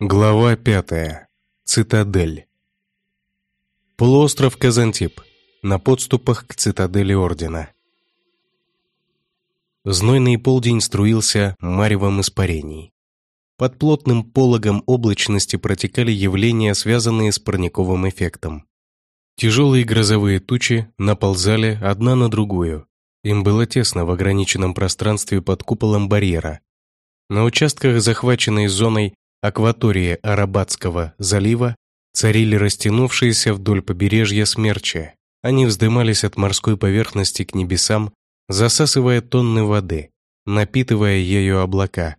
Глава пятая. Цитадель. Полуостров Казантип. На подступах к цитадели Ордена. Знойный полдень струился маревом испарений. Под плотным пологом облачности протекали явления, связанные с парниковым эффектом. Тяжелые грозовые тучи наползали одна на другую. Им было тесно в ограниченном пространстве под куполом барьера. На участках, захваченной зоной акватории Арабатского залива, царили растянувшиеся вдоль побережья смерчи. Они вздымались от морской поверхности к небесам, засасывая тонны воды, напитывая ею облака,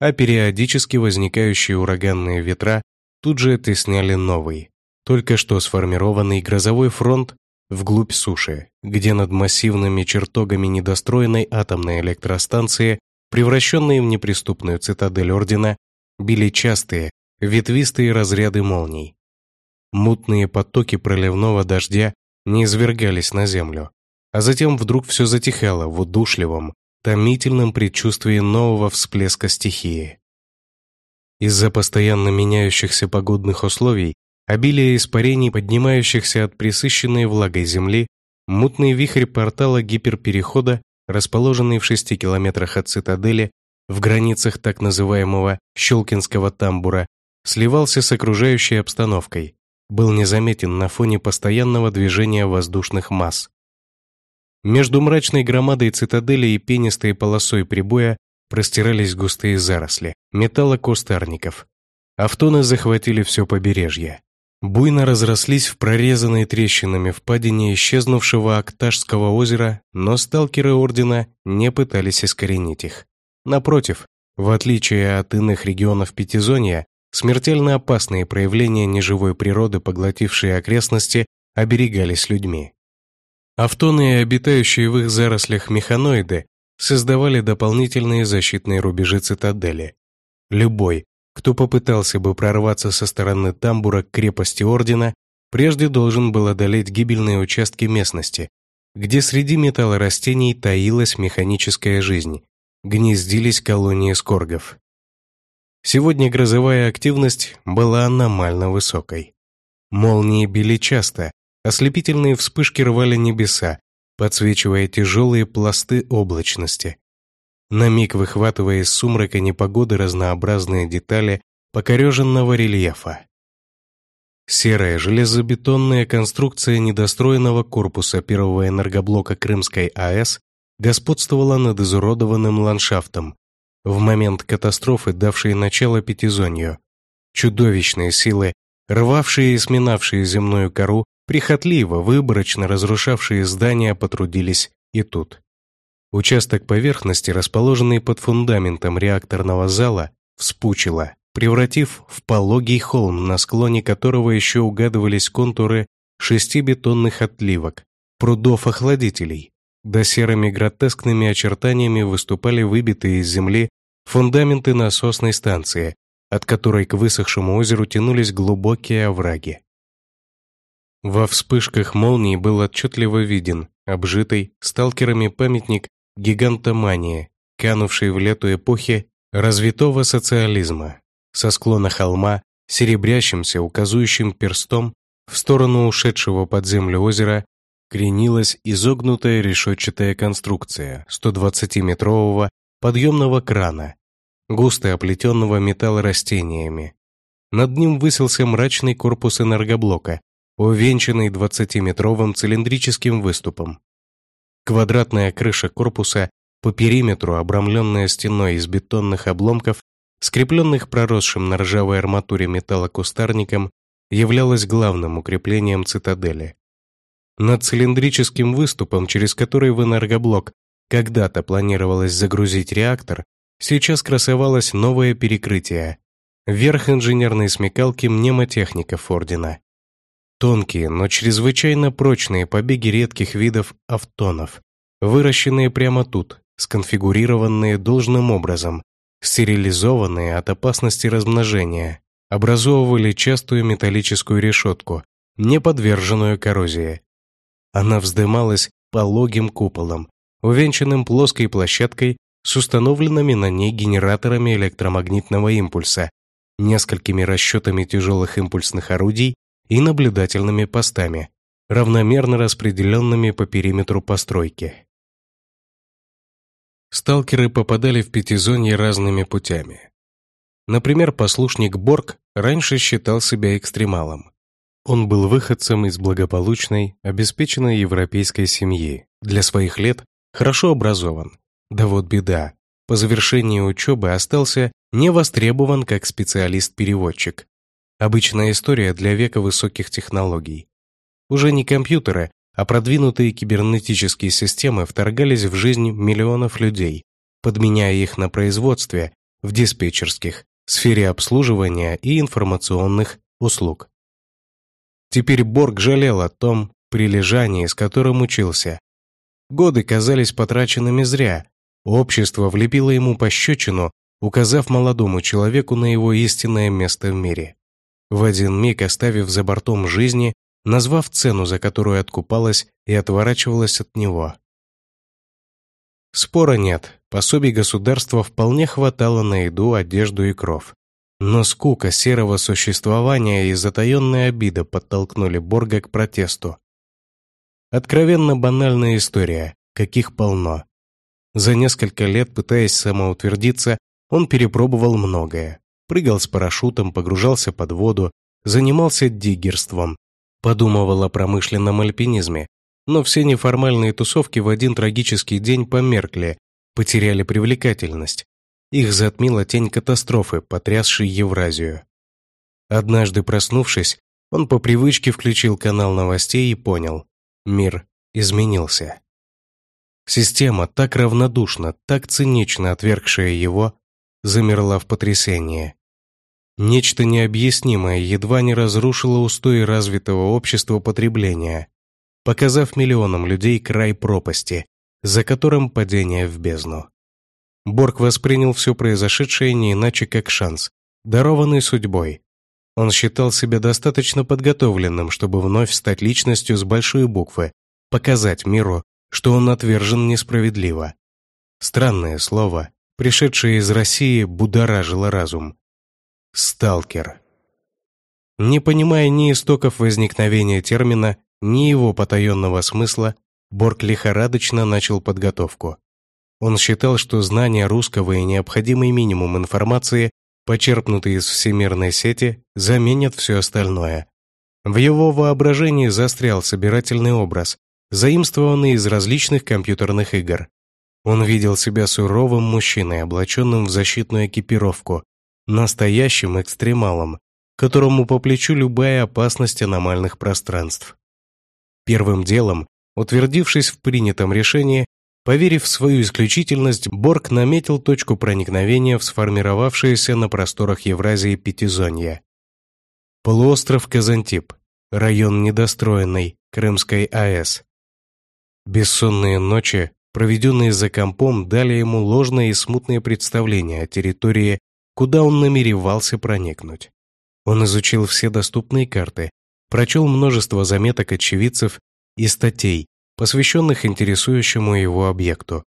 а периодически возникающие ураганные ветра тут же оттесняли новый, только что сформированный грозовой фронт вглубь суши, где над массивными чертогами недостроенной атомной электростанции, превращенной в неприступную цитадель Ордена, били частые, ветвистые разряды молний. Мутные потоки проливного дождя не извергались на землю, а затем вдруг все затихало в удушливом, томительном предчувствии нового всплеска стихии. Из-за постоянно меняющихся погодных условий, обилия испарений, поднимающихся от присыщенной влагой земли, мутный вихрь портала гиперперехода, расположенный в шести километрах от цитадели, в границах так называемого Щелкинского тамбура, сливался с окружающей обстановкой, был незаметен на фоне постоянного движения воздушных масс. Между мрачной громадой цитадели и пенистой полосой прибоя простирались густые заросли, металлокустарников. Автоны захватили все побережье. Буйно разрослись в прорезанной трещинами впадине исчезнувшего Акташского озера, но сталкеры Ордена не пытались искоренить их. Напротив, в отличие от иных регионов Пятизонья, смертельно опасные проявления неживой природы, поглотившие окрестности, оберегались людьми. Автоны и обитающие в их зарослях механоиды создавали дополнительные защитные рубежи цитадели. Любой, кто попытался бы прорваться со стороны тамбура к крепости Ордена, прежде должен был одолеть гибельные участки местности, где среди металлорастений таилась механическая жизнь, гнездились колонии скоргов. Сегодня грозовая активность была аномально высокой. Молнии били часто, ослепительные вспышки рвали небеса, подсвечивая тяжелые пласты облачности. На миг выхватывая из сумрака непогоды разнообразные детали покореженного рельефа. Серая железобетонная конструкция недостроенного корпуса первого энергоблока Крымской АЭС господствовала над изуродованным ландшафтом, в момент катастрофы, давшей начало пятизонью. Чудовищные силы, рвавшие и сминавшие земную кору, прихотливо, выборочно разрушавшие здания, потрудились и тут. Участок поверхности, расположенный под фундаментом реакторного зала, вспучило, превратив в пологий холм, на склоне которого еще угадывались контуры шести бетонных отливок, прудов-охладителей, да серыми гротескными очертаниями выступали выбитые из земли фундаменты насосной станции, от которой к высохшему озеру тянулись глубокие овраги. Во вспышках молний был отчетливо виден обжитый сталкерами памятник гигантомании, канувший в лету эпохи развитого социализма, со склона холма, серебрящимся указующим перстом в сторону ушедшего под землю озера кренилась изогнутая решетчатая конструкция 120-метрового подъемного крана, густо оплетенного металлорастениями. Над ним высился мрачный корпус энергоблока, увенчанный 20-метровым цилиндрическим выступом. Квадратная крыша корпуса по периметру, обрамленная стеной из бетонных обломков, скрепленных проросшим на ржавой арматуре металлокустарником, являлась главным укреплением цитадели. Над цилиндрическим выступом, через который в энергоблок когда-то планировалось загрузить реактор, сейчас красовалось новое перекрытие. Верх инженерной смекалки мнемотехников Ордена. Тонкие, но чрезвычайно прочные побеги редких видов автонов, выращенные прямо тут, сконфигурированные должным образом, стерилизованные от опасности размножения, образовывали частую металлическую решетку, не подверженную коррозии. Она вздымалась пологим куполом, увенчанным плоской площадкой с установленными на ней генераторами электромагнитного импульса, несколькими расчетами тяжелых импульсных орудий и наблюдательными постами, равномерно распределенными по периметру постройки. Сталкеры попадали в пятизонье разными путями. Например, послушник Борг раньше считал себя экстремалом. Он был выходцем из благополучной, обеспеченной европейской семьи, для своих лет хорошо образован. Да вот беда, по завершении учебы остался не востребован как специалист-переводчик. Обычная история для века высоких технологий. Уже не компьютеры, а продвинутые кибернетические системы вторгались в жизнь миллионов людей, подменяя их на производстве, в диспетчерских, сфере обслуживания и информационных услуг. Теперь Борг жалел о том прилежании, с которым учился. Годы казались потраченными зря. Общество влепило ему пощечину, указав молодому человеку на его истинное место в мире. В один миг оставив за бортом жизни, назвав цену, за которую откупалась и отворачивалась от него. Спора нет, пособий государства вполне хватало на еду, одежду и кров. Но скука серого существования и затаенная обида подтолкнули Борга к протесту. Откровенно банальная история, каких полно. За несколько лет, пытаясь самоутвердиться, он перепробовал многое. Прыгал с парашютом, погружался под воду, занимался диггерством, подумывал о промышленном альпинизме. Но все неформальные тусовки в один трагический день померкли, потеряли привлекательность. Их затмила тень катастрофы, потрясшей Евразию. Однажды проснувшись, он по привычке включил канал новостей и понял – мир изменился. Система, так равнодушно, так цинично отвергшая его, замерла в потрясении. Нечто необъяснимое едва не разрушило устои развитого общества потребления, показав миллионам людей край пропасти, за которым падение в бездну. Борг воспринял все произошедшее не иначе как шанс, дарованный судьбой. Он считал себя достаточно подготовленным, чтобы вновь стать личностью с большой буквы, показать миру, что он отвержен несправедливо. Странное слово, пришедшее из России, будоражило разум. Сталкер. Не понимая ни истоков возникновения термина, ни его потаенного смысла, Борг лихорадочно начал подготовку. Он считал, что знание русского и необходимый минимум информации, почерпнутые из всемирной сети, заменят все остальное. В его воображении застрял собирательный образ, заимствованный из различных компьютерных игр. Он видел себя суровым мужчиной, облаченным в защитную экипировку, настоящим экстремалом, которому по плечу любая опасность аномальных пространств. Первым делом, утвердившись в принятом решении, Поверив в свою исключительность, Борг наметил точку проникновения в сформировавшееся на просторах Евразии Пятизонье. Полуостров Казантип, район недостроенный, Крымской АЭС. Бессонные ночи, проведенные за компом, дали ему ложное и смутное представление о территории, куда он намеревался проникнуть. Он изучил все доступные карты, прочел множество заметок очевидцев и статей, посвященных интересующему его объекту,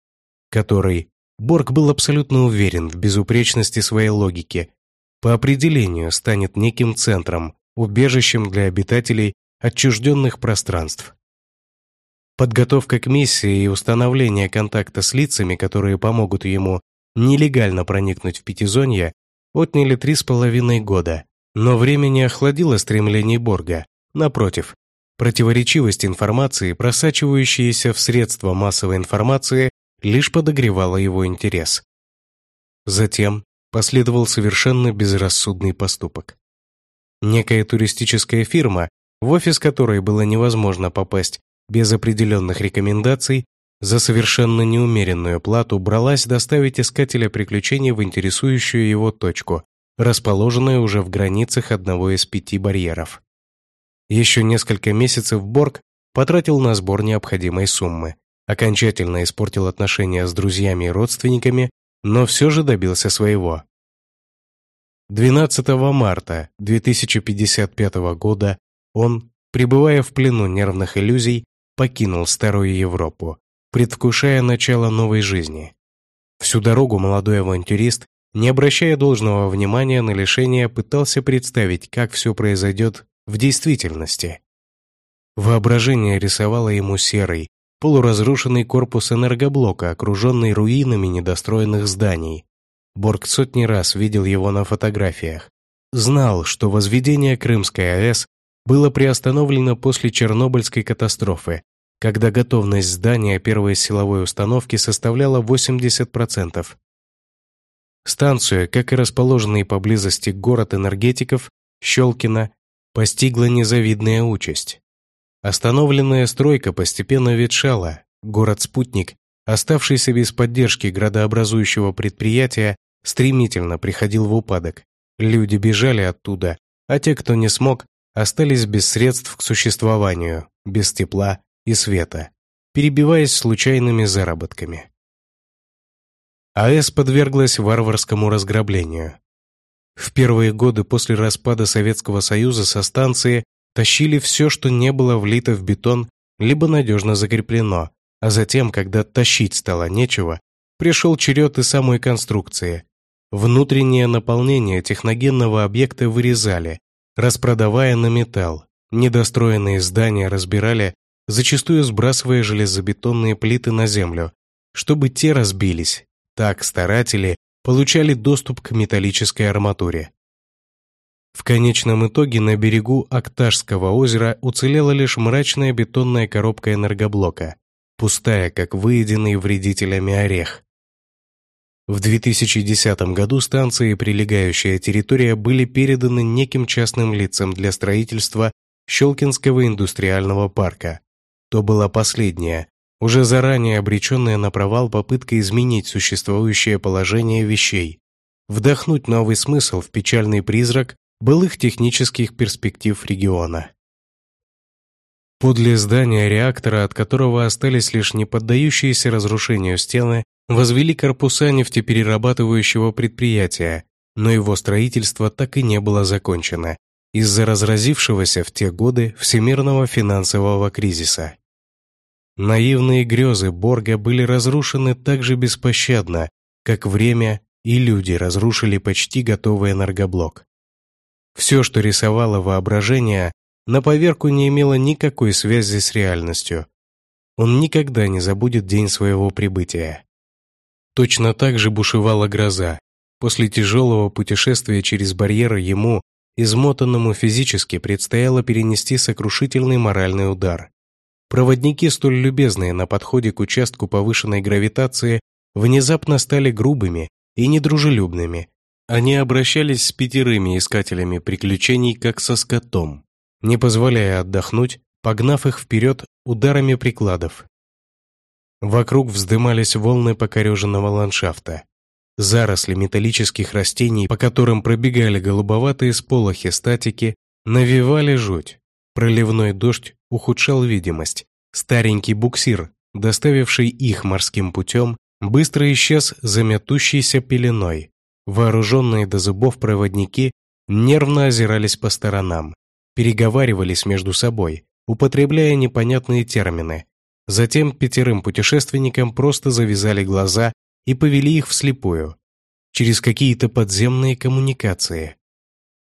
который Борг был абсолютно уверен в безупречности своей логики, по определению станет неким центром, убежищем для обитателей отчужденных пространств. Подготовка к миссии и установление контакта с лицами, которые помогут ему нелегально проникнуть в Пятизонье, отняли три с половиной года, но время не охладило стремлений Борга. Напротив, Противоречивость информации, просачивающаяся в средства массовой информации, лишь подогревала его интерес. Затем последовал совершенно безрассудный поступок. Некая туристическая фирма, в офис которой было невозможно попасть без определенных рекомендаций, за совершенно неумеренную плату бралась доставить искателя приключений в интересующую его точку, расположенную уже в границах одного из пяти барьеров. Еще несколько месяцев Борг потратил на сбор необходимой суммы, окончательно испортил отношения с друзьями и родственниками, но все же добился своего. 12 марта 2055 года он, пребывая в плену нервных иллюзий, покинул Старую Европу, предвкушая начало новой жизни. Всю дорогу молодой авантюрист не обращая должного внимания на лишение, пытался представить, как все произойдет в действительности. Воображение рисовало ему серый, полуразрушенный корпус энергоблока, окруженный руинами недостроенных зданий. Борг сотни раз видел его на фотографиях. Знал, что возведение Крымской АЭС было приостановлено после Чернобыльской катастрофы, когда готовность здания первой силовой установки составляла 80%. Станцию, как и расположенный поблизости город энергетиков, Щелкино, постигла незавидная участь. Остановленная стройка постепенно ветшала, город-спутник, оставшийся без поддержки градообразующего предприятия, стремительно приходил в упадок. Люди бежали оттуда, а те, кто не смог, остались без средств к существованию, без тепла и света, перебиваясь случайными заработками. АЭС подверглась варварскому разграблению. В первые годы после распада Советского Союза со станции тащили все, что не было влито в бетон, либо надежно закреплено, а затем, когда тащить стало нечего, пришел черед и самой конструкции. Внутреннее наполнение техногенного объекта вырезали, распродавая на металл. Недостроенные здания разбирали, зачастую сбрасывая железобетонные плиты на землю, чтобы те разбились. Так старатели получали доступ к металлической арматуре. В конечном итоге на берегу Акташского озера уцелела лишь мрачная бетонная коробка энергоблока, пустая, как выеденный вредителями орех. В 2010 году станция и прилегающая территория были переданы неким частным лицам для строительства Щелкинского индустриального парка. То была последняя, уже заранее обреченная на провал попытка изменить существующее положение вещей, вдохнуть новый смысл в печальный призрак былых технических перспектив региона. Подле здания реактора, от которого остались лишь неподдающиеся разрушению стены, возвели корпуса нефтеперерабатывающего предприятия, но его строительство так и не было закончено из-за разразившегося в те годы всемирного финансового кризиса. Наивные грезы Борга были разрушены так же беспощадно, как время и люди разрушили почти готовый энергоблок. Все, что рисовало воображение, на поверку не имело никакой связи с реальностью. Он никогда не забудет день своего прибытия. Точно так же бушевала гроза. После тяжелого путешествия через барьеры ему, измотанному физически, предстояло перенести сокрушительный моральный удар. Проводники, столь любезные на подходе к участку повышенной гравитации, внезапно стали грубыми и недружелюбными, они обращались с пятерыми искателями приключений как со скотом, не позволяя отдохнуть, погнав их вперед ударами прикладов. Вокруг вздымались волны покореженного ландшафта. Заросли металлических растений, по которым пробегали голубоватые сполохи статики, навевали жуть. Проливной дождь ухудшал видимость. Старенький буксир, доставивший их морским путем, быстро исчез за метущейся пеленой. Вооруженные до зубов проводники нервно озирались по сторонам, переговаривались между собой, употребляя непонятные термины. Затем пятерым путешественникам просто завязали глаза и повели их вслепую, через какие-то подземные коммуникации.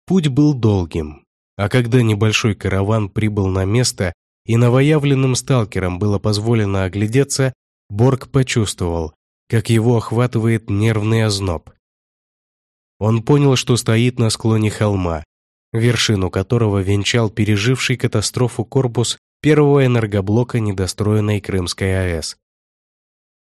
Путь был долгим, а когда небольшой караван прибыл на место и новоявленным сталкерам было позволено оглядеться, Борг почувствовал, как его охватывает нервный озноб. Он понял, что стоит на склоне холма, вершину которого венчал переживший катастрофу корпус первого энергоблока недостроенной Крымской АЭС.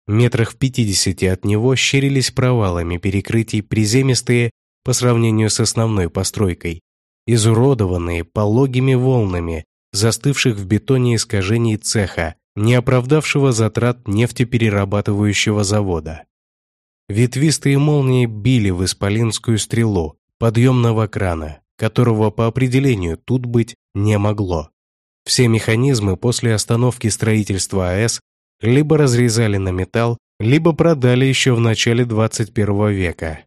Метрах в пятидесяти от него щерились провалами перекрытий приземистые по сравнению с основной постройкой, изуродованные пологими волнами, застывших в бетоне искажений цеха, не оправдавшего затрат нефтеперерабатывающего завода. Ветвистые молнии били в исполинскую стрелу подъемного крана, которого по определению тут быть не могло. Все механизмы после остановки строительства АЭС либо разрезали на металл, либо продали еще в начале 21 века.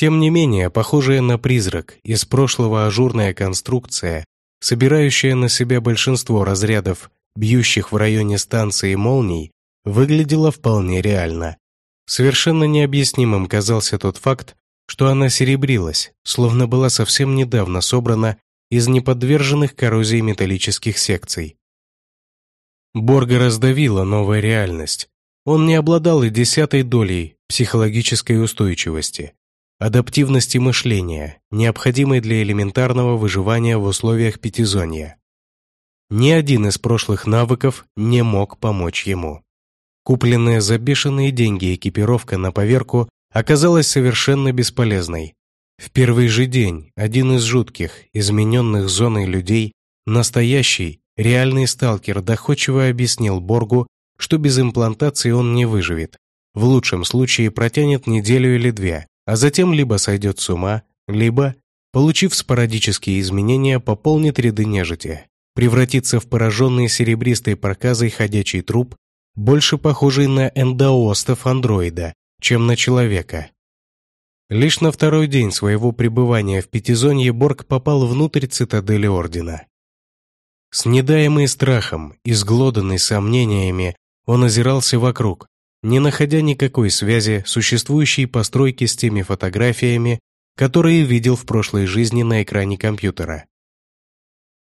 Тем не менее, похожая на призрак из прошлого ажурная конструкция, собирающая на себя большинство разрядов, бьющих в районе станции молний, выглядела вполне реально. Совершенно необъяснимым казался тот факт, что она серебрилась, словно была совсем недавно собрана из неподверженных коррозии металлических секций. Борга раздавила новая реальность. Он не обладал и десятой долей психологической устойчивости, адаптивности мышления, необходимой для элементарного выживания в условиях пятизонья. Ни один из прошлых навыков не мог помочь ему. Купленная за бешеные деньги экипировка на поверку оказалась совершенно бесполезной. В первый же день один из жутких, измененных зоной людей, настоящий, реальный сталкер доходчиво объяснил Боргу, что без имплантации он не выживет. В лучшем случае протянет неделю или две, а затем либо сойдет с ума, либо, получив спорадические изменения, пополнит ряды нежити, превратится в пораженный серебристой проказой ходячий труп, больше похожий на эндоостов андроида, чем на человека. Лишь на второй день своего пребывания в Пятизонье Борг попал внутрь цитадели Ордена. С недаемый страхом, изглоданный сомнениями, он озирался вокруг, не находя никакой связи существующей постройки с теми фотографиями, которые видел в прошлой жизни на экране компьютера.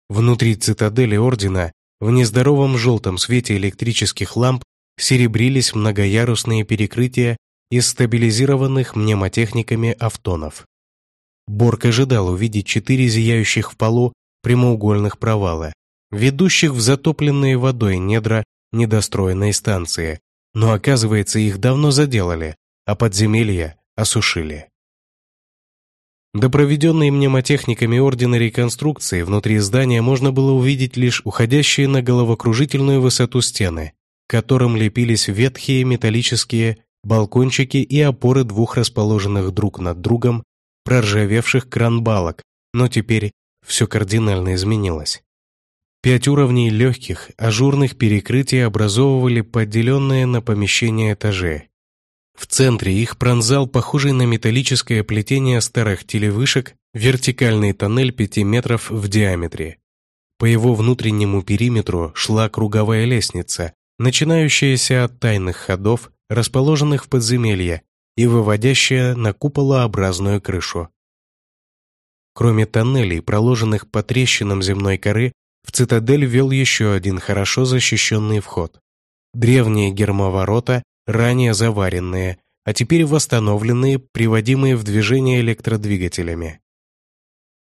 Внутри цитадели Ордена, в нездоровом желтом свете электрических ламп, серебрились многоярусные перекрытия из стабилизированных мнемотехниками автонов. Борг ожидал увидеть четыре зияющих в полу прямоугольных провала, ведущих в затопленные водой недра недостроенной станции, но оказывается их давно заделали, а подземелья осушили. До проведенной мнемотехниками Ордена реконструкции внутри здания можно было увидеть лишь уходящие на головокружительную высоту стены, к которым лепились ветхие металлические балкончики и опоры двух расположенных друг над другом проржавевших кран-балок, но теперь все кардинально изменилось. Пять уровней легких, ажурных перекрытий образовывали поделенные на помещения этажи. В центре их пронзал похожий на металлическое плетение старых телевышек вертикальный тоннель 5 метров в диаметре. По его внутреннему периметру шла круговая лестница, начинающаяся от тайных ходов, расположенных в подземелье, и выводящая на куполообразную крышу. Кроме тоннелей, проложенных по трещинам земной коры, в цитадель вел еще один хорошо защищенный вход. Древние гермоворота, ранее заваренные, а теперь восстановленные, приводимые в движение электродвигателями.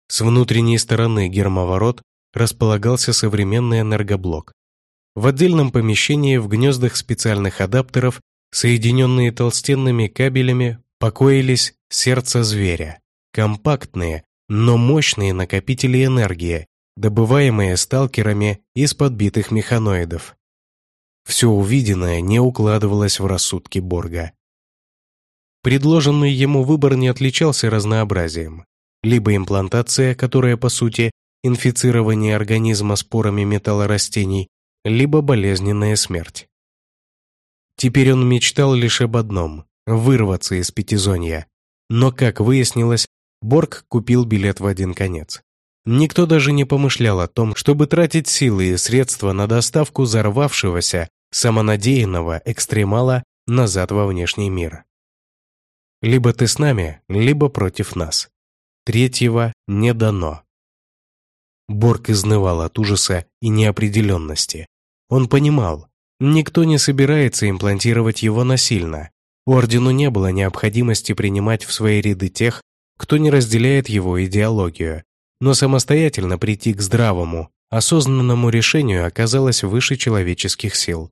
С внутренней стороны гермоворот располагался современный энергоблок. В отдельном помещении в гнездах специальных адаптеров, соединенные толстенными кабелями, покоились сердца зверя. Компактные, но мощные накопители энергии, добываемые сталкерами из подбитых механоидов. Все увиденное не укладывалось в рассудки Борга. Предложенный ему выбор не отличался разнообразием. Либо имплантация, которая, по сути, инфицирование организма спорами металлорастений, либо болезненная смерть. Теперь он мечтал лишь об одном – вырваться из пятизонья. Но, как выяснилось, Борг купил билет в один конец. Никто даже не помышлял о том, чтобы тратить силы и средства на доставку взорвавшегося, самонадеянного экстремала назад во внешний мир. Либо ты с нами, либо против нас. Третьего не дано. Борг изнывал от ужаса и неопределенности. Он понимал, никто не собирается имплантировать его насильно. Ордену не было необходимости принимать в свои ряды тех, кто не разделяет его идеологию, но самостоятельно прийти к здравому, осознанному решению оказалось выше человеческих сил.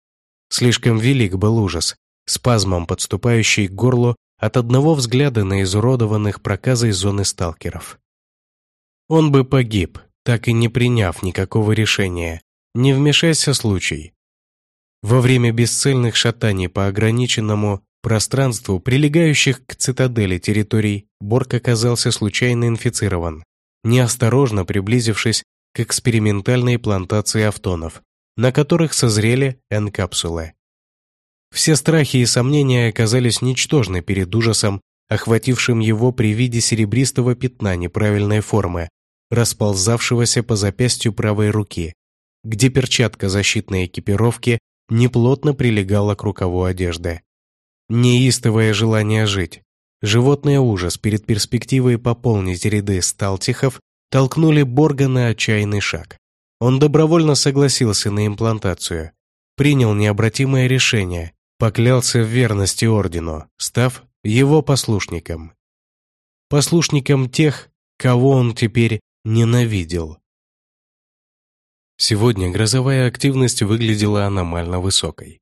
Слишком велик был ужас, спазмом подступающий к горлу от одного взгляда на изуродованных проказой зоны сталкеров. Он бы погиб, так и не приняв никакого решения, не вмешайся случай. Во время бесцельных шатаний по ограниченному пространству, прилегающих к цитадели территорий, Борг оказался случайно инфицирован неосторожно приблизившись к экспериментальной плантации автонов, на которых созрели N-капсулы. Все страхи и сомнения оказались ничтожны перед ужасом, охватившим его при виде серебристого пятна неправильной формы, расползавшегося по запястью правой руки, где перчатка защитной экипировки неплотно прилегала к рукаву одежды. неистовое желание жить, животный ужас перед перспективой пополнить ряды сталтихов толкнули Борга на отчаянный шаг. Он добровольно согласился на имплантацию, принял необратимое решение, поклялся в верности ордену, став его послушником. Послушником тех, кого он теперь ненавидел. Сегодня грозовая активность выглядела аномально высокой.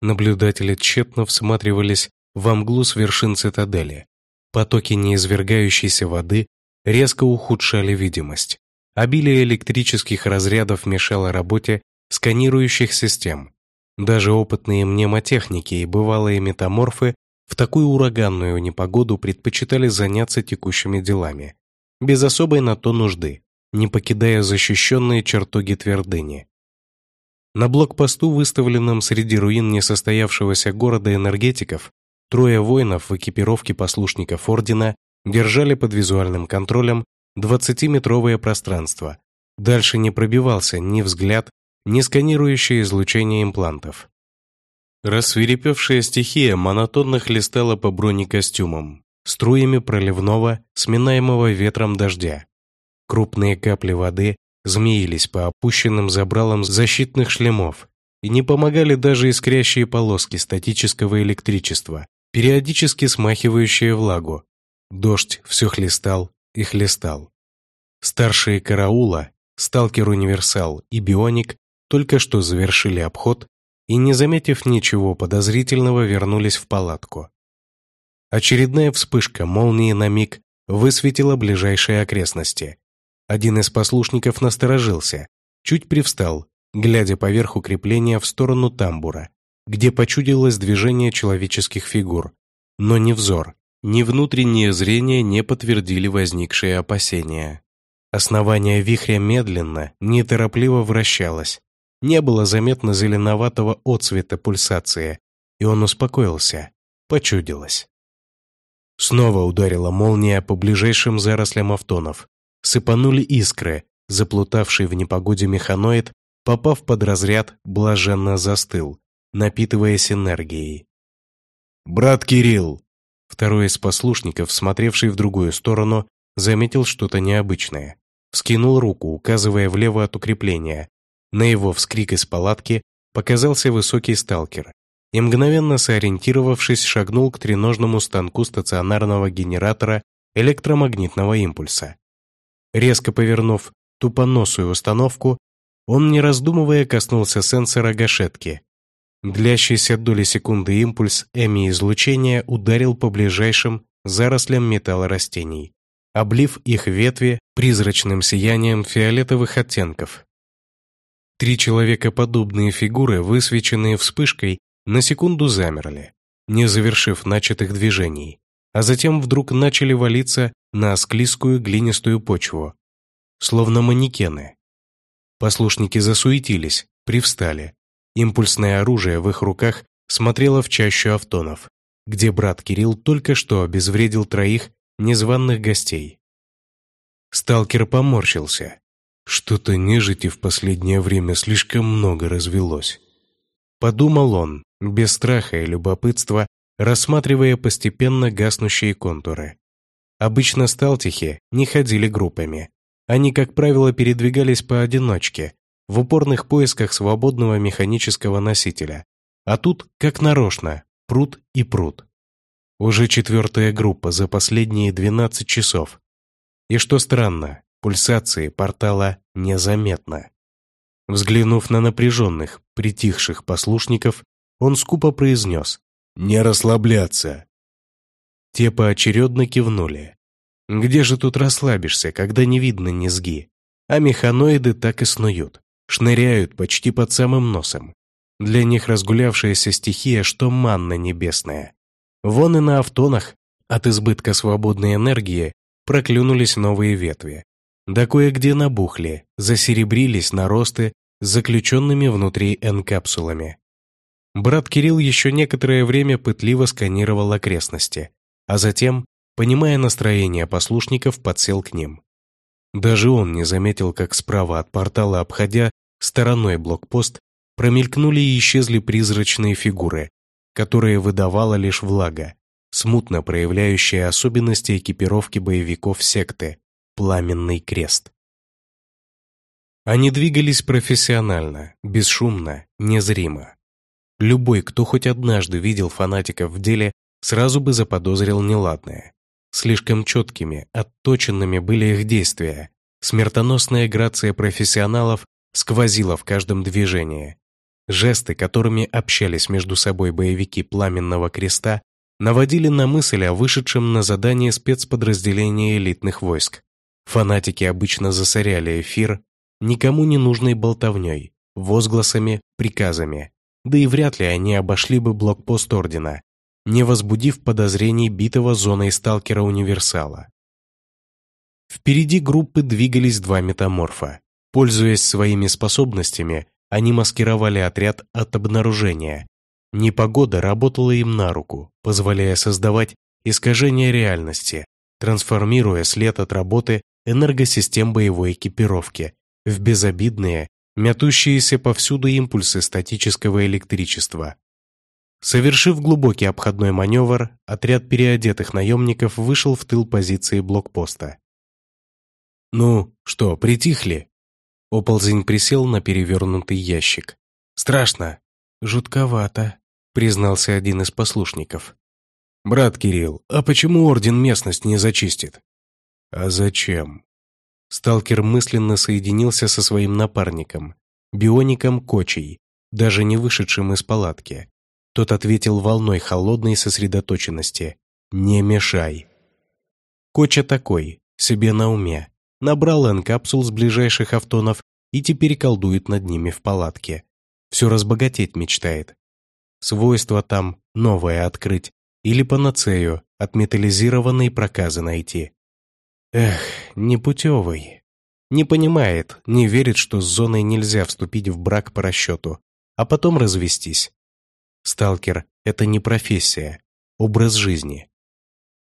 Наблюдатели тщетно всматривались во мглу с вершин цитадели. Потоки неизвергающейся воды резко ухудшали видимость. Обилие электрических разрядов мешало работе сканирующих систем. Даже опытные мнемотехники и бывалые метаморфы в такую ураганную непогоду предпочитали заняться текущими делами, без особой на то нужды, не покидая защищенные чертоги твердыни. На блокпосту, выставленном среди руин несостоявшегося города энергетиков, трое воинов в экипировке послушников Ордена держали под визуальным контролем 20-метровое пространство. Дальше не пробивался ни взгляд, ни сканирующее излучение имплантов. Рассвирепевшая стихия монотонно хлестала по бронекостюмам, струями проливного, сминаемого ветром дождя. Крупные капли воды змеились по опущенным забралам защитных шлемов и не помогали даже искрящие полоски статического электричества, периодически смахивающие влагу. Дождь все хлестал и хлестал. Старшие караула, сталкер-универсал и бионик только что завершили обход и, не заметив ничего подозрительного, вернулись в палатку. Очередная вспышка молнии на миг высветила ближайшие окрестности. Один из послушников насторожился, чуть привстал, глядя поверх укрепления в сторону тамбура, где почудилось движение человеческих фигур, но ни взор, ни внутреннее зрение не подтвердили возникшие опасения. Основание вихря медленно, неторопливо вращалось. Не было заметно зеленоватого отцвета пульсации, и он успокоился. Почудилось. Снова ударила молния по ближайшим зарослям автонов. Сыпанули искры, заплутавший в непогоде механоид, попав под разряд, блаженно застыл, напитываясь энергией. «Брат Кирилл!» Второй из послушников, смотревший в другую сторону, заметил что-то необычное. Вскинул руку, указывая влево от укрепления. На его вскрик из палатки показался высокий сталкер и, мгновенно сориентировавшись, шагнул к треножному станку стационарного генератора электромагнитного импульса. Резко повернув тупоносую установку, он, не раздумывая, коснулся сенсора гашетки. Длящийся доли секунды импульс эми-излучения ударил по ближайшим зарослям металлорастений, облив их ветви призрачным сиянием фиолетовых оттенков. Три человекоподобные фигуры, высвеченные вспышкой, на секунду замерли, не завершив начатых движений, а затем вдруг начали валиться на склизкую глинистую почву, словно манекены. Послушники засуетились, привстали. Импульсное оружие в их руках смотрело в чащу автонов, где брат Кирилл только что обезвредил троих незваных гостей. Сталкер поморщился. Что-то нежити в последнее время слишком много развелось. Подумал он, без страха и любопытства, рассматривая постепенно гаснущие контуры. Обычно сталтихи не ходили группами. Они, как правило, передвигались поодиночке, в упорных поисках свободного механического носителя. А тут, как нарочно, пруд и пруд. Уже четвертая группа за последние 12 часов. И что странно, пульсации портала незаметно. Взглянув на напряженных, притихших послушников, он скупо произнес «Не расслабляться!» Те поочередно кивнули. Где же тут расслабишься, когда не видно низги? А механоиды так и снуют, шныряют почти под самым носом. Для них разгулявшаяся стихия, что манна небесная. Вон и на автонах от избытка свободной энергии проклюнулись новые ветви. Да кое-где набухли, засеребрились наросты с заключенными внутри N-капсулами. Брат Кирилл еще некоторое время пытливо сканировал окрестности, а затем, понимая настроение послушников, подсел к ним. Даже он не заметил, как справа от портала, обходя стороной блокпост, промелькнули и исчезли призрачные фигуры, которые выдавала лишь влага, смутно проявляющая особенности экипировки боевиков секты «Пламенный крест». Они двигались профессионально, бесшумно, незримо. Любой, кто хоть однажды видел фанатиков в деле, сразу бы заподозрил неладное. Слишком четкими, отточенными были их действия. Смертоносная грация профессионалов сквозила в каждом движении. Жесты, которыми общались между собой боевики Пламенного Креста, наводили на мысль о вышедшем на задание спецподразделения элитных войск. Фанатики обычно засоряли эфир никому не нужной болтовней, возгласами, приказами. Да и вряд ли они обошли бы блокпост Ордена, не возбудив подозрений битого зоной сталкера-универсала. Впереди группы двигались два метаморфа. Пользуясь своими способностями, они маскировали отряд от обнаружения. Непогода работала им на руку, позволяя создавать искажение реальности, трансформируя след от работы энергосистем боевой экипировки в безобидные, мятущиеся повсюду импульсы статического электричества. Совершив глубокий обходной маневр, отряд переодетых наемников вышел в тыл позиции блокпоста. «Ну, что, притихли?» Оползень присел на перевернутый ящик. «Страшно?» «Жутковато», — признался один из послушников. «Брат Кирилл, а почему Орден местность не зачистит?» «А зачем?» Сталкер мысленно соединился со своим напарником, биоником Кочей, даже не вышедшим из палатки. Тот ответил волной холодной сосредоточенности. «Не мешай». Коча такой, себе на уме. Набрал N-капсул с ближайших автонов и теперь колдует над ними в палатке. Все разбогатеть мечтает. Свойства там новое открыть или панацею от металлизированной проказы найти. Эх, непутевый. Не понимает, не верит, что с зоной нельзя вступить в брак по расчету, а потом развестись. Сталкер — это не профессия, образ жизни.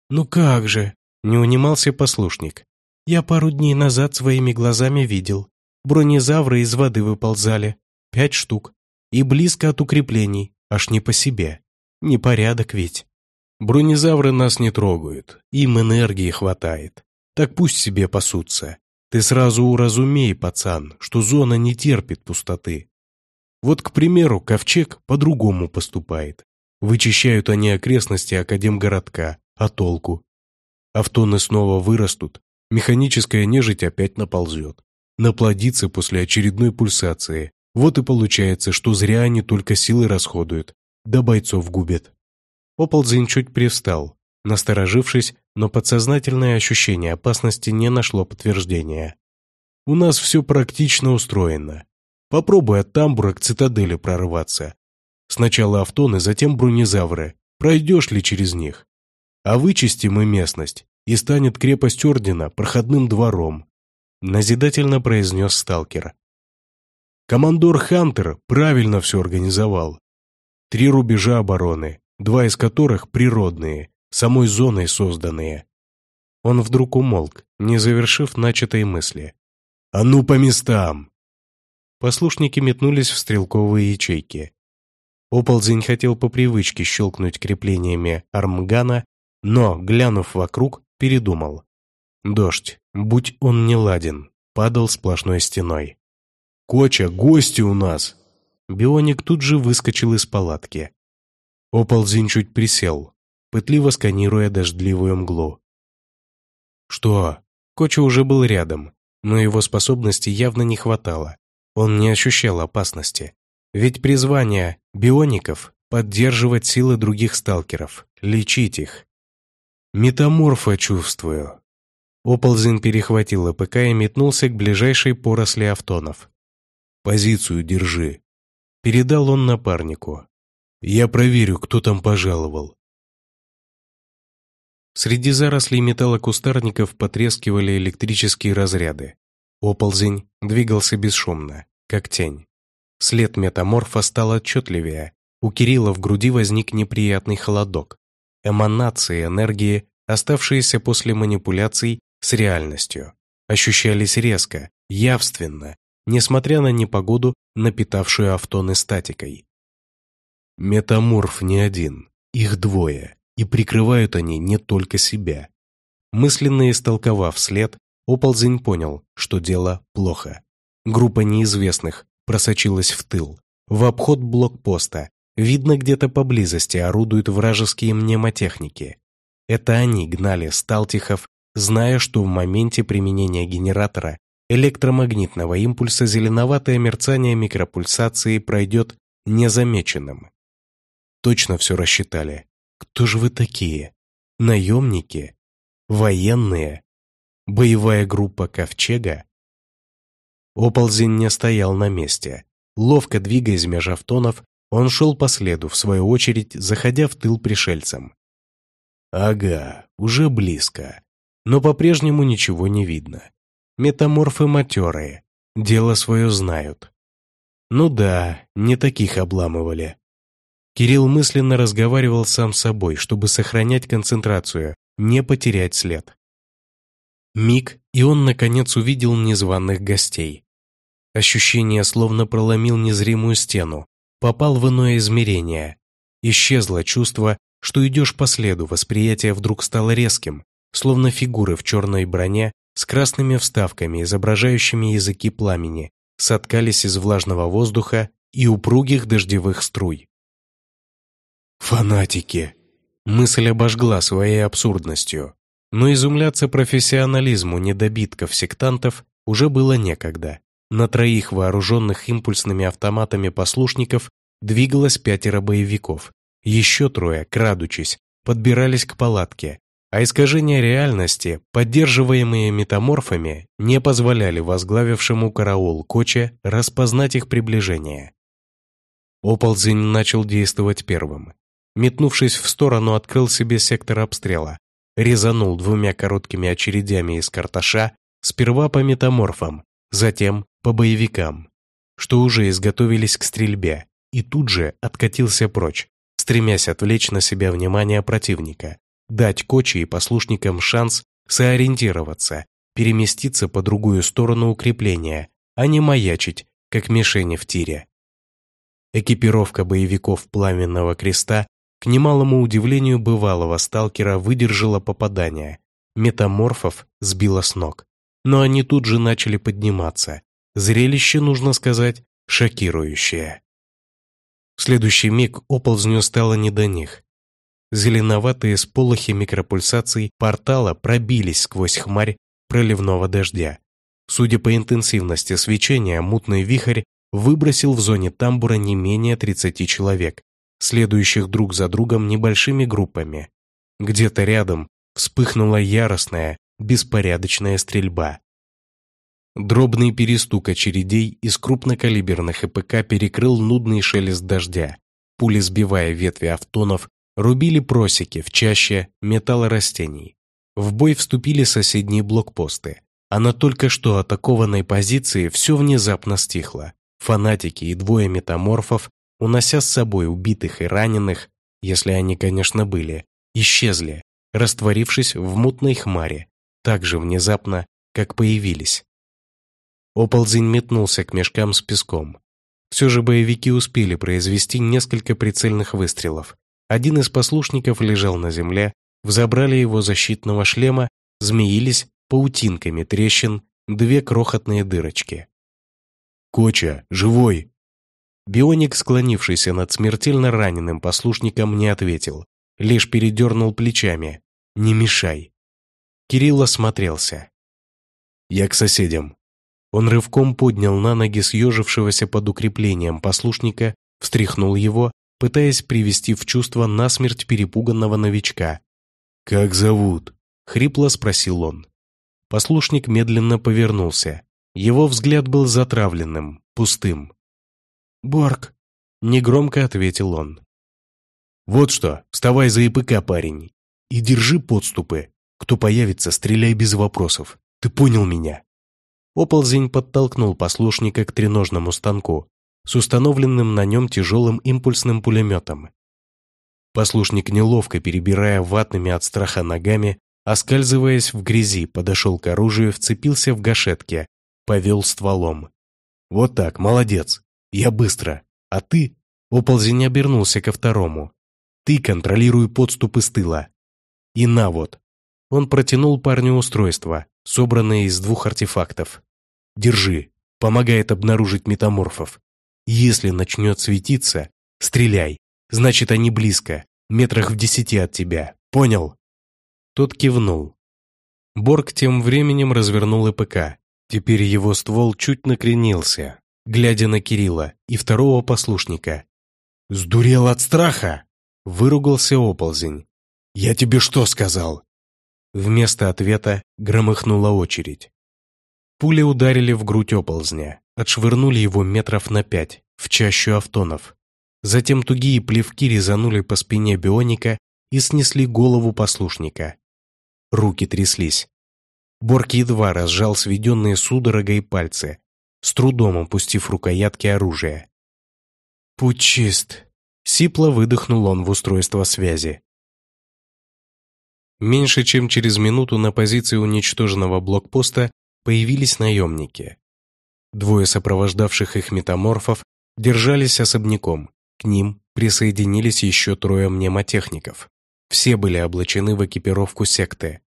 «Ну как же!» — не унимался послушник. «Я пару дней назад своими глазами видел. Бронезавры из воды выползали. Пять штук. И близко от укреплений, аж не по себе. Непорядок ведь. Бронезавры нас не трогают, им энергии хватает. Так пусть себе пасутся. Ты сразу уразумей, пацан, что зона не терпит пустоты. Вот, к примеру, Ковчег по-другому поступает. Вычищают они окрестности Академгородка, а толку? Автоны снова вырастут, механическая нежить опять наползет. Наплодится после очередной пульсации. Вот и получается, что зря они только силы расходуют, да бойцов губят. Оползень чуть привстал, насторожившись, но подсознательное ощущение опасности не нашло подтверждения. У нас все практично устроено. Попробуй от тамбура к цитадели прорваться. Сначала автоны, затем бронезавры. Пройдешь ли через них? А вычистим и местность, и станет крепость Ордена проходным двором. Назидательно произнес сталкер. Командор Хантер правильно все организовал. Три рубежа обороны, два из которых природные, самой зоной созданные. Он вдруг умолк, не завершив начатой мысли. «А ну по местам!» Послушники метнулись в стрелковые ячейки. Оползень хотел по привычке щелкнуть креплениями армгана, но, глянув вокруг, передумал. Дождь, будь он не ладен, падал сплошной стеной. «Коча, гости у нас!» Бионик тут же выскочил из палатки. Оползень чуть присел, пытливо сканируя дождливую мглу. «Что?» Коча уже был рядом, но его способностей явно не хватало. Он не ощущал опасности. Ведь призвание биоников — поддерживать силы других сталкеров, лечить их. Метаморфа чувствую. Оползин перехватил АПК и метнулся к ближайшей поросли автонов. «Позицию держи», — передал он напарнику. «Я проверю, кто там пожаловал». Среди зарослей металлокустарников потрескивали электрические разряды. Оползень двигался бесшумно, как тень. След метаморфа стал отчетливее. У Кирилла в груди возник неприятный холодок. Эманации энергии, оставшиеся после манипуляций с реальностью, ощущались резко, явственно, несмотря на непогоду, напитавшую автоны статикой. Метаморф не один, их двое, и прикрывают они не только себя. Мысленно истолковав след, Оползень понял, что дело плохо. Группа неизвестных просочилась в тыл, в обход блокпоста. Видно, где-то поблизости орудуют вражеские мнемотехники. Это они гнали Сталтихов, зная, что в моменте применения генератора электромагнитного импульса зеленоватое мерцание микропульсации пройдет незамеченным. Точно все рассчитали. Кто же вы такие? Наемники? Военные? Боевая группа Ковчега? Оползень не стоял на месте. Ловко двигаясь меж автонов, он шел по следу, в свою очередь, заходя в тыл пришельцам. Ага, уже близко. Но по-прежнему ничего не видно. Метаморфы матерые, дело свое знают. Ну да, не таких обламывали. Кирилл мысленно разговаривал сам с собой, чтобы сохранять концентрацию, не потерять след. Миг, и он, наконец, увидел незваных гостей. Ощущение словно проломил незримую стену, попал в иное измерение. Исчезло чувство, что идешь по следу, восприятие вдруг стало резким, словно фигуры в черной броне с красными вставками, изображающими языки пламени, соткались из влажного воздуха и упругих дождевых струй. Фанатики. Мысль обожгла своей абсурдностью. Но изумляться профессионализму недобитков-сектантов уже было некогда. На троих вооруженных импульсными автоматами послушников двигалось пятеро боевиков. Еще трое, крадучись, подбирались к палатке, а искажения реальности, поддерживаемые метаморфами, не позволяли возглавившему караул Коче распознать их приближение. Оползень начал действовать первым. Метнувшись в сторону, открыл себе сектор обстрела. Резанул двумя короткими очередями из карташа, сперва по метаморфам, затем по боевикам, что уже изготовились к стрельбе, и тут же откатился прочь, стремясь отвлечь на себя внимание противника, дать Кочи и послушникам шанс сориентироваться, переместиться по другую сторону укрепления, а не маячить, как мишени в тире. Экипировка боевиков Пламенного Креста к немалому удивлению бывалого сталкера выдержала попадание. Метаморфов сбило с ног. Но они тут же начали подниматься. Зрелище, нужно сказать, шокирующее. В следующий миг оползню стало не до них. Зеленоватые сполохи микропульсаций портала пробились сквозь хмарь проливного дождя. Судя по интенсивности свечения, мутный вихрь выбросил в зоне тамбура не менее 30 человек, следующих друг за другом небольшими группами. Где-то рядом вспыхнула яростная, беспорядочная стрельба. Дробный перестук очередей из крупнокалиберных ЭПК перекрыл нудный шелест дождя. Пули, сбивая ветви автонов, рубили просеки в чаще металлорастений. В бой вступили соседние блокпосты, а на только что атакованной позиции все внезапно стихло. Фанатики и двое метаморфов унося с собой убитых и раненых, если они, конечно, были, исчезли, растворившись в мутной хмаре, так же внезапно, как появились. Оползень метнулся к мешкам с песком. Все же боевики успели произвести несколько прицельных выстрелов. Один из послушников лежал на земле, взобрали его защитного шлема, змеились паутинками трещин две крохотные дырочки. «Коча, живой!» Бионик, склонившийся над смертельно раненым послушником, не ответил, лишь передернул плечами. «Не мешай». Кирилл осмотрелся. «Я к соседям». Он рывком поднял на ноги съежившегося под укреплением послушника, встряхнул его, пытаясь привести в чувство насмерть перепуганного новичка. «Как зовут?» — хрипло спросил он. Послушник медленно повернулся. Его взгляд был затравленным, пустым. «Борг», — негромко ответил он. «Вот что, вставай за ИПК, парень, и держи подступы. Кто появится, стреляй без вопросов. Ты понял меня?» Оползень подтолкнул послушника к треножному станку с установленным на нем тяжелым импульсным пулеметом. Послушник, неловко перебирая ватными от страха ногами, оскальзываясь в грязи, подошел к оружию, вцепился в гашетке, повел стволом. «Вот так, молодец!» Я быстро. А ты? Оползень обернулся ко второму. «Ты контролируй подступы с тыла. И на вот». Он протянул парню устройство, собранное из двух артефактов. «Держи, помогает обнаружить метаморфов. Если начнет светиться, стреляй, значит они близко, метрах в десяти от тебя. Понял?» Тот кивнул. Борг тем временем развернул ИПК. Теперь его ствол чуть накренился, глядя на Кирилла и второго послушника. «Сдурел от страха!» — выругался оползень. «Я тебе что сказал?» Вместо ответа громыхнула очередь. Пули ударили в грудь оползня, отшвырнули его метров на пять, в чащу автонов. Затем тугие плевки резанули по спине бионика и снесли голову послушника. Руки тряслись. Борг едва разжал сведенные судорогой пальцы, с трудом опустив рукоятки оружия. «Пучист!» — сипло выдохнул он в устройство связи. Меньше чем через минуту на позиции уничтоженного блокпоста появились наемники. Двое сопровождавших их метаморфов держались особняком, к ним присоединились еще трое мнемотехников. Все были облачены в экипировку секты.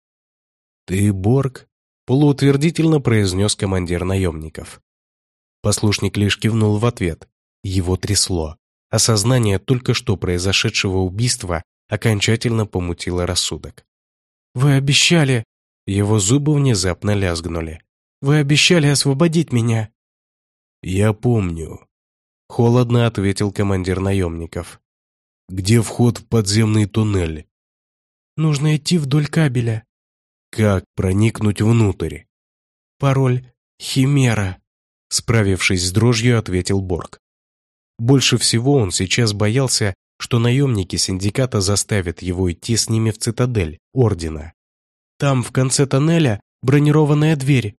«Ты Борг?» — полуутвердительно произнес командир наемников. Послушник лишь кивнул в ответ. Его трясло. Осознание только что произошедшего убийства окончательно помутило рассудок. «Вы обещали...» Его зубы внезапно лязгнули. «Вы обещали освободить меня!» «Я помню», — холодно ответил командир наемников. «Где вход в подземный туннель?» «Нужно идти вдоль кабеля». «Как проникнуть внутрь?» «Пароль Химера», — справившись с дрожью, ответил Борг. Больше всего он сейчас боялся, что наемники синдиката заставят его идти с ними в цитадель Ордена. Там, в конце тоннеля, бронированная дверь.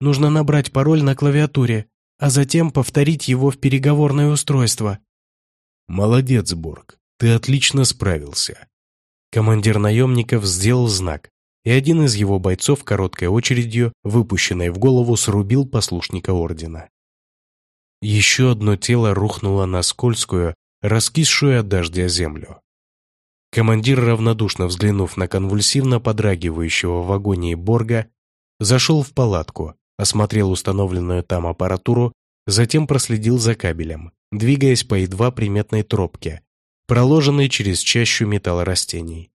Нужно набрать пароль на клавиатуре, а затем повторить его в переговорное устройство. Молодец, Борг, ты отлично справился. Командир наемников сделал знак, и один из его бойцов короткой очередью, выпущенной в голову, срубил послушника ордена. Еще одно тело рухнуло на скользкую, раскисшую от дождя землю. Командир, равнодушно взглянув на конвульсивно подрагивающего в вагоне Борга, зашел в палатку, осмотрел установленную там аппаратуру, затем проследил за кабелем, двигаясь по едва приметной тропке, проложенной через чащу металлорастений.